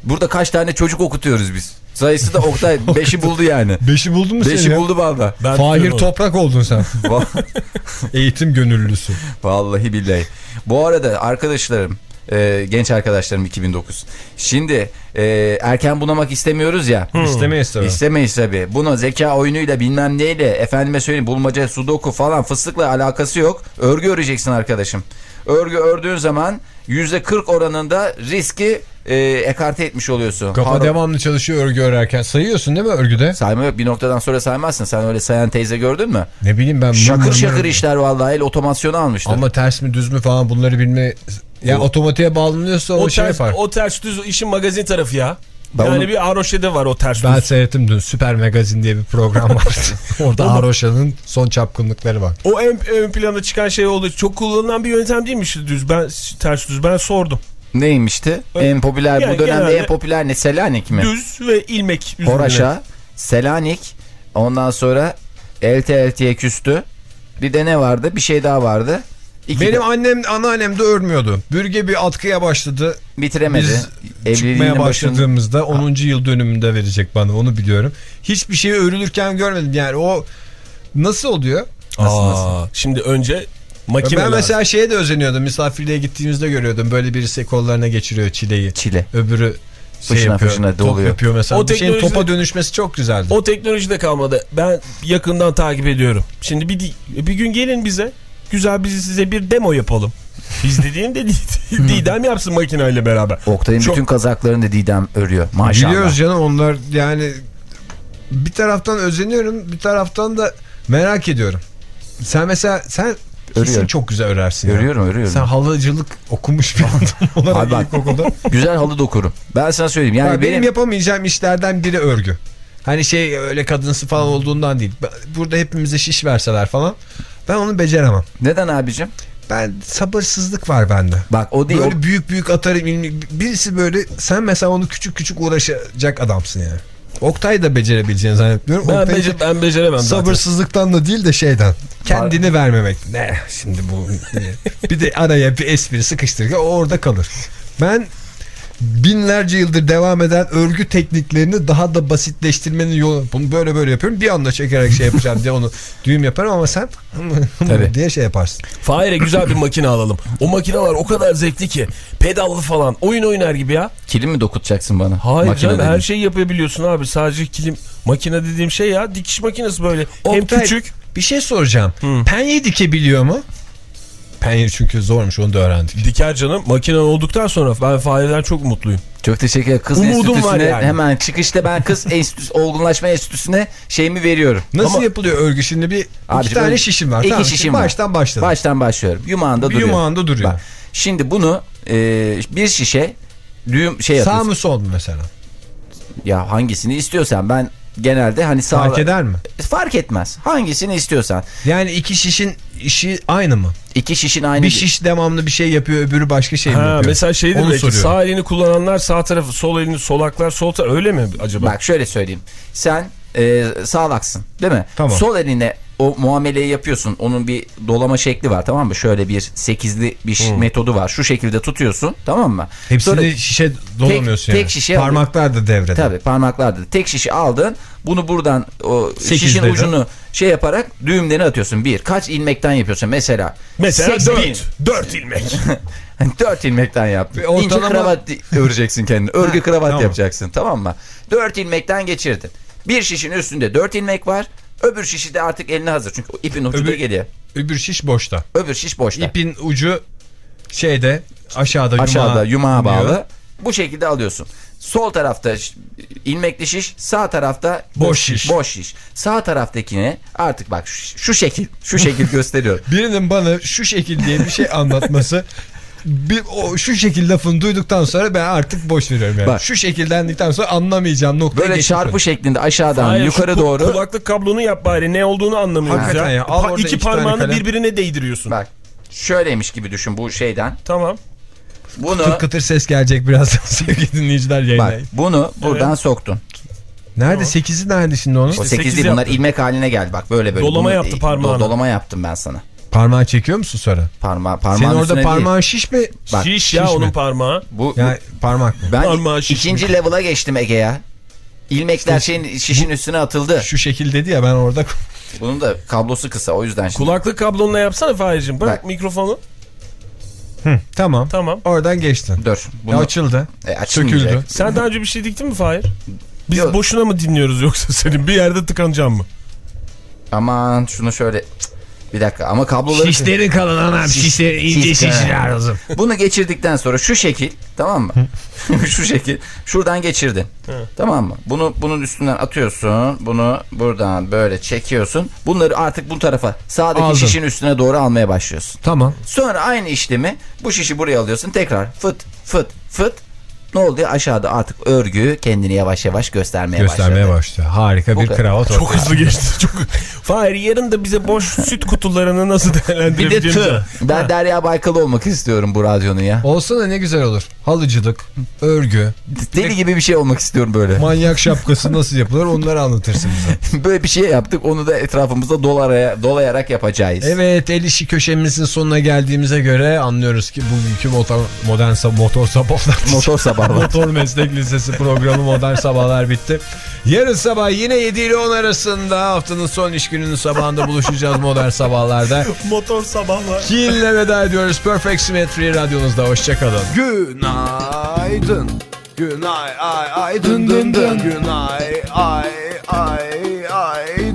[SPEAKER 5] Burada kaç tane çocuk okutuyoruz biz? Sayısı da Oktay 5'i buldu yani.
[SPEAKER 2] Beşi buldun mu
[SPEAKER 5] 5'i
[SPEAKER 2] seni ya?
[SPEAKER 5] buldu valla.
[SPEAKER 2] Fahir. Toprak oldun sen. Eğitim gönüllüsü.
[SPEAKER 5] Vallahi billahi. Bu arada arkadaşlarım, e, genç arkadaşlarım 2009. Şimdi e, erken bunamak istemiyoruz ya.
[SPEAKER 2] İstemeyiz tabii.
[SPEAKER 5] İstemeyiz tabii. Bunu zeka oyunuyla bilmem neyle efendime söyleyeyim bulmaca, sudoku falan fıstıkla alakası yok. Örgü öreceksin arkadaşım. Örgü ördüğün zaman %40 oranında riski e, ekarte etmiş oluyorsun.
[SPEAKER 2] Kafa
[SPEAKER 5] Har-
[SPEAKER 2] devamlı çalışıyor örgü örerken. Sayıyorsun değil mi örgüde?
[SPEAKER 5] Sayma yok bir noktadan sonra saymazsın. Sen öyle sayan teyze gördün mü?
[SPEAKER 2] Ne bileyim ben.
[SPEAKER 5] Şakır şakır işler vallahi el otomasyonu almıştır.
[SPEAKER 2] Ama ters mi düz mü falan bunları bilme... Ya
[SPEAKER 5] O-
[SPEAKER 2] otomatiğe bağlanıyorsa o,
[SPEAKER 3] O
[SPEAKER 2] şey
[SPEAKER 3] ters,
[SPEAKER 2] yapar.
[SPEAKER 3] o ters düz işin magazin tarafı ya.
[SPEAKER 5] Ben
[SPEAKER 3] yani
[SPEAKER 5] onu-
[SPEAKER 3] bir Aroşe'de var o ters
[SPEAKER 2] Ben
[SPEAKER 3] düz.
[SPEAKER 2] seyrettim dün Süper Magazin diye bir program vardı. Orada Haroşa'nın son çapkınlıkları var.
[SPEAKER 3] O ön, ön plana çıkan şey oldu. Çok kullanılan bir yöntem değilmiş düz. Ben ters düz. Ben sordum.
[SPEAKER 5] Neymişti?
[SPEAKER 3] Ö-
[SPEAKER 5] En popüler
[SPEAKER 3] Yani
[SPEAKER 5] bu dönemde en popüler ne? Selanik mi?
[SPEAKER 3] Düz ve ilmek üzerine.
[SPEAKER 5] Horaşa, Selanik, ondan sonra Elte Elti'ye küstü. Bir de ne vardı? Bir şey daha vardı. İki
[SPEAKER 2] Benim
[SPEAKER 5] de
[SPEAKER 2] annem, anneannem de örmüyordu. Bürge bir atkıya başladı.
[SPEAKER 5] bitiremedi.
[SPEAKER 2] Biz çıkmaya başladığımızda 10. yıl dönümünde verecek bana onu biliyorum. Hiçbir şey örülürken görmedim. Yani o nasıl oluyor?
[SPEAKER 3] Aa, Şimdi önce makine
[SPEAKER 2] ben
[SPEAKER 3] lazım.
[SPEAKER 2] mesela şeye de özeniyordum. Misafirliğe gittiğimizde görüyordum. Böyle birisi kollarına geçiriyor çileyi.
[SPEAKER 5] Çile.
[SPEAKER 2] Öbürü şey
[SPEAKER 5] Fışına
[SPEAKER 2] yapıyor.
[SPEAKER 5] fışına
[SPEAKER 2] top
[SPEAKER 5] doluyor.
[SPEAKER 2] yapıyor mesela.
[SPEAKER 3] O
[SPEAKER 2] şeyin topa dönüşmesi çok güzeldi.
[SPEAKER 3] O teknoloji de kalmadı. Ben yakından takip ediyorum. Şimdi bir bir gün gelin bize. güzel biz size bir demo yapalım. Biz dediğim de Didem yapsın makineyle beraber.
[SPEAKER 5] Oktay'ın
[SPEAKER 3] Çok-
[SPEAKER 5] bütün kazaklarını da Didem örüyor maşallah.
[SPEAKER 2] Biliyoruz canım onlar yani bir taraftan özeniyorum bir taraftan da merak ediyorum. Sen mesela sen kesin
[SPEAKER 5] Örüyorum.
[SPEAKER 2] çok güzel örersin. ya.
[SPEAKER 5] Örüyorum, örüyorum.
[SPEAKER 2] Sen halıcılık okumuş bir adam olarak
[SPEAKER 5] Abi
[SPEAKER 2] ilkokulda.
[SPEAKER 5] güzel halı dokurum. Ben sana söyleyeyim. Yani
[SPEAKER 2] benim,
[SPEAKER 5] benim,
[SPEAKER 2] yapamayacağım işlerden biri örgü. Hani şey öyle kadınsı falan olduğundan değil. Burada hepimize şiş verseler falan ben onu beceremem.
[SPEAKER 5] neden abicim?
[SPEAKER 2] Ben sabırsızlık var bende.
[SPEAKER 5] Bak o değil.
[SPEAKER 2] Böyle
[SPEAKER 5] o-
[SPEAKER 2] büyük büyük atarım. Birisi böyle sen mesela onu küçük küçük uğraşacak adamsın yani. Oktay da becerebileceğini zannetmiyorum.
[SPEAKER 3] Ben,
[SPEAKER 2] Oktay
[SPEAKER 3] bece- ben beceremem zaten.
[SPEAKER 2] sabırsızlıktan da değil de şeyden. Kendini vermemek. Ne şimdi bu. Bir de araya bir espri sıkıştırırken orada kalır. Ben binlerce yıldır devam eden örgü tekniklerini daha da basitleştirmenin yolu. Bunu böyle böyle yapıyorum. Bir anda çekerek şey yapacağım diye onu düğüm yaparım ama sen diye şey yaparsın.
[SPEAKER 3] Fahir'e güzel bir makine alalım. O makineler o kadar zevkli ki. Pedallı falan. Oyun oynar gibi ya.
[SPEAKER 5] Kilim mi dokutacaksın bana?
[SPEAKER 3] Hayır
[SPEAKER 5] Makine
[SPEAKER 3] canım her şeyi yapabiliyorsun abi. Sadece kilim makine dediğim şey ya. Dikiş makinesi böyle. Hem
[SPEAKER 2] Oktay,
[SPEAKER 3] küçük.
[SPEAKER 2] Bir şey soracağım. Penye dikebiliyor mu? Penye çünkü zormuş onu da öğrendik.
[SPEAKER 3] Diker canım. Makine olduktan sonra ben Fahir'den çok mutluyum.
[SPEAKER 5] Çok teşekkür ederim. Kız
[SPEAKER 3] Umudum var
[SPEAKER 5] enstitüsüne
[SPEAKER 3] yani.
[SPEAKER 5] hemen çıkışta ben kız enstitüsü, olgunlaşma enstitüsüne şeyimi veriyorum.
[SPEAKER 2] Nasıl
[SPEAKER 3] Ama-
[SPEAKER 2] yapılıyor örgü şimdi bir
[SPEAKER 5] Abi
[SPEAKER 2] iki tane
[SPEAKER 5] böyle-
[SPEAKER 2] şişim var.
[SPEAKER 5] İki
[SPEAKER 2] tamam.
[SPEAKER 5] şişim var.
[SPEAKER 2] Baştan başladım.
[SPEAKER 5] Baştan başlıyorum. Yumağında
[SPEAKER 2] Bir
[SPEAKER 5] duruyor.
[SPEAKER 2] yumağında duruyor.
[SPEAKER 5] Bak, şimdi bunu e, bir şişe düğüm şey
[SPEAKER 2] Sağ
[SPEAKER 5] yapıyorsun.
[SPEAKER 2] mı sol mu mesela?
[SPEAKER 5] Ya hangisini istiyorsan ben genelde hani sağ
[SPEAKER 2] Fark eder mi?
[SPEAKER 5] Fark etmez. Hangisini istiyorsan.
[SPEAKER 2] Yani iki şişin işi aynı mı?
[SPEAKER 5] İki şişin aynı.
[SPEAKER 2] Bir şiş devamlı bir şey yapıyor öbürü başka şey mi
[SPEAKER 3] Ha,
[SPEAKER 2] yapıyor?
[SPEAKER 3] mesela belki
[SPEAKER 2] soruyorum.
[SPEAKER 3] sağ elini kullananlar sağ tarafı sol elini solaklar sol tarafı öyle mi acaba?
[SPEAKER 5] Bak şöyle söyleyeyim. Sen e, sağlaksın değil mi?
[SPEAKER 2] Tamam.
[SPEAKER 5] Sol eline o muameleyi yapıyorsun. Onun bir dolama şekli var tamam mı? Şöyle bir sekizli bir ş- metodu var. Şu şekilde tutuyorsun tamam mı?
[SPEAKER 2] Hepsini
[SPEAKER 5] Sonra-
[SPEAKER 2] şişe dolamıyorsun
[SPEAKER 5] tek
[SPEAKER 2] yani.
[SPEAKER 5] şişe
[SPEAKER 2] Parmaklar da devrede.
[SPEAKER 5] Tabii parmaklarda. Tek şişi aldın. Bunu buradan o
[SPEAKER 2] Sekiz
[SPEAKER 5] şişin
[SPEAKER 2] dedin.
[SPEAKER 5] ucunu şey yaparak düğümlerini atıyorsun. Bir. Kaç ilmekten yapıyorsun? Mesela.
[SPEAKER 3] Mesela 4. 4 ilmek.
[SPEAKER 5] Dört ilmekten yap.
[SPEAKER 2] Ve
[SPEAKER 5] İnce
[SPEAKER 2] ortalama-
[SPEAKER 5] kravat öreceksin kendini. Örgü kravat
[SPEAKER 2] tamam.
[SPEAKER 5] yapacaksın tamam mı? Dört ilmekten geçirdin. Bir şişin üstünde dört ilmek var. Öbür şişi de artık eline hazır. Çünkü ipin ucu da
[SPEAKER 2] Öbür-
[SPEAKER 5] geliyor.
[SPEAKER 2] Öbür şiş boşta.
[SPEAKER 5] Öbür şiş boşta.
[SPEAKER 2] İpin ucu şeyde aşağıda,
[SPEAKER 5] Aşağıda yumağa
[SPEAKER 2] iniyor.
[SPEAKER 5] bağlı. Bu şekilde alıyorsun. Sol tarafta ilmekli şiş, sağ tarafta
[SPEAKER 2] Boş şiş.
[SPEAKER 5] Boş şiş. Sağ taraftakine artık bak şu, şu şekil, şu şekil gösteriyorum.
[SPEAKER 2] Birinin bana şu şekil diye bir şey anlatması bir o şu şekil lafını duyduktan sonra ben artık boş veriyorum yani.
[SPEAKER 5] Bak.
[SPEAKER 2] Şu şekilden dedikten sonra anlamayacağım noktaya
[SPEAKER 5] Böyle
[SPEAKER 2] geçmiş
[SPEAKER 5] çarpı şeklinde aşağıdan
[SPEAKER 3] Hayır,
[SPEAKER 5] yukarı
[SPEAKER 3] ku-
[SPEAKER 5] doğru.
[SPEAKER 3] Kulaklık kablonu yap bari ne olduğunu anlamıyoruz
[SPEAKER 2] Hakikaten
[SPEAKER 3] ya.
[SPEAKER 2] ya, al
[SPEAKER 3] Pa- iki parmağını
[SPEAKER 2] kalem.
[SPEAKER 3] birbirine değdiriyorsun.
[SPEAKER 5] Bak şöyleymiş gibi düşün bu şeyden.
[SPEAKER 3] Tamam.
[SPEAKER 5] Bunu
[SPEAKER 2] Kıtır kıtır ses gelecek birazdan sevgili dinleyiciler
[SPEAKER 5] bak
[SPEAKER 2] yayınlayın.
[SPEAKER 5] bunu buradan soktun.
[SPEAKER 2] Nerede? Sekizi nerede şimdi onun?
[SPEAKER 5] O
[SPEAKER 3] İşte
[SPEAKER 5] 8
[SPEAKER 3] sekiz
[SPEAKER 5] değil bunlar
[SPEAKER 3] yaptı.
[SPEAKER 5] ilmek haline geldi bak böyle böyle.
[SPEAKER 3] Dolama
[SPEAKER 5] Bunu-
[SPEAKER 3] yaptı
[SPEAKER 5] e,
[SPEAKER 3] parmağına.
[SPEAKER 5] dolama yaptım ben sana.
[SPEAKER 2] Parmağı çekiyor musun sonra?
[SPEAKER 5] Parma parmağın
[SPEAKER 2] Senin orada parmağın
[SPEAKER 5] değil.
[SPEAKER 2] şiş mi?
[SPEAKER 5] Bak,
[SPEAKER 3] şiş ya
[SPEAKER 2] şiş mi?
[SPEAKER 3] onun parmağı.
[SPEAKER 5] Bu,
[SPEAKER 2] Yani parmak mı?
[SPEAKER 5] ben
[SPEAKER 3] parmağı şiş
[SPEAKER 5] ikinci
[SPEAKER 3] mi?
[SPEAKER 5] level'a geçtim Ege ya. İlmekler şeyin şişin üstüne atıldı.
[SPEAKER 2] Şu şekil dedi ya ben orada
[SPEAKER 5] Bunun da kablosu kısa o yüzden şimdi.
[SPEAKER 3] Kulaklık kablonla yapsana Fahir'cim. Bırak
[SPEAKER 5] Bak.
[SPEAKER 3] mikrofonu.
[SPEAKER 2] Hı, tamam.
[SPEAKER 3] Tamam.
[SPEAKER 2] Oradan geçtin.
[SPEAKER 5] Dur.
[SPEAKER 2] Bunu...
[SPEAKER 5] Bunu...
[SPEAKER 2] Açıldı.
[SPEAKER 5] E.
[SPEAKER 2] Söküldü.
[SPEAKER 3] Sen daha önce bir şey diktin mi Fahir? Biz
[SPEAKER 5] Yok.
[SPEAKER 3] boşuna mı dinliyoruz yoksa senin bir yerde tıkanacağım mı?
[SPEAKER 5] Aman şunu şöyle Cık, bir dakika ama kabloları
[SPEAKER 4] Şişleri kalın anam
[SPEAKER 5] Şiş-
[SPEAKER 4] şişleri ince
[SPEAKER 5] şiş-
[SPEAKER 4] şişler lazım.
[SPEAKER 5] bunu geçirdikten sonra şu şekil tamam mı? şu şekil şuradan geçirdin. Tamam mı? Bunu bunun üstünden atıyorsun. Bunu buradan böyle çekiyorsun. Bunları artık bu tarafa sağdaki
[SPEAKER 2] Aldım.
[SPEAKER 5] şişin üstüne doğru almaya başlıyorsun.
[SPEAKER 2] Tamam.
[SPEAKER 5] Sonra aynı işlemi bu şişi buraya alıyorsun. Tekrar fıt fıt fıt. Ne oldu? Aşağıda artık örgü kendini yavaş yavaş göstermeye,
[SPEAKER 2] Göstermeye
[SPEAKER 5] başladı.
[SPEAKER 2] başladı. Harika
[SPEAKER 5] Bu
[SPEAKER 2] bir kravat
[SPEAKER 3] Çok
[SPEAKER 2] ortaya.
[SPEAKER 3] hızlı geçti. Çok... Fahir yarın da bize boş süt kutularını nasıl
[SPEAKER 5] Bir de tığ. Ben Derya Baykal olmak istiyorum bu radyonun ya.
[SPEAKER 2] Olsa da ne güzel olur. Halıcılık, örgü,
[SPEAKER 5] Deli gibi bir şey olmak istiyorum böyle.
[SPEAKER 2] manyak şapkası nasıl yapılır onları anlatırsın bize.
[SPEAKER 5] böyle bir şey yaptık. Onu da etrafımızda dolaraya, dolayarak yapacağız.
[SPEAKER 2] Evet el işi köşemizin sonuna geldiğimize göre anlıyoruz ki bugünkü motor, modern motor sabahlar.
[SPEAKER 5] Motor sabahlar.
[SPEAKER 2] Motor Meslek Lisesi programı Modern Sabahlar bitti. Yarın sabah yine 7 ile 10 arasında haftanın son iş gününün sabahında buluşacağız Modern Sabahlar'da.
[SPEAKER 3] Motor sabahlar.
[SPEAKER 2] Kinle veda ediyoruz. Perfect Symmetry radyonuzda. Hoşçakalın.
[SPEAKER 1] Günaydın. Günay ay ay dın dın dın. Günay ay ay ay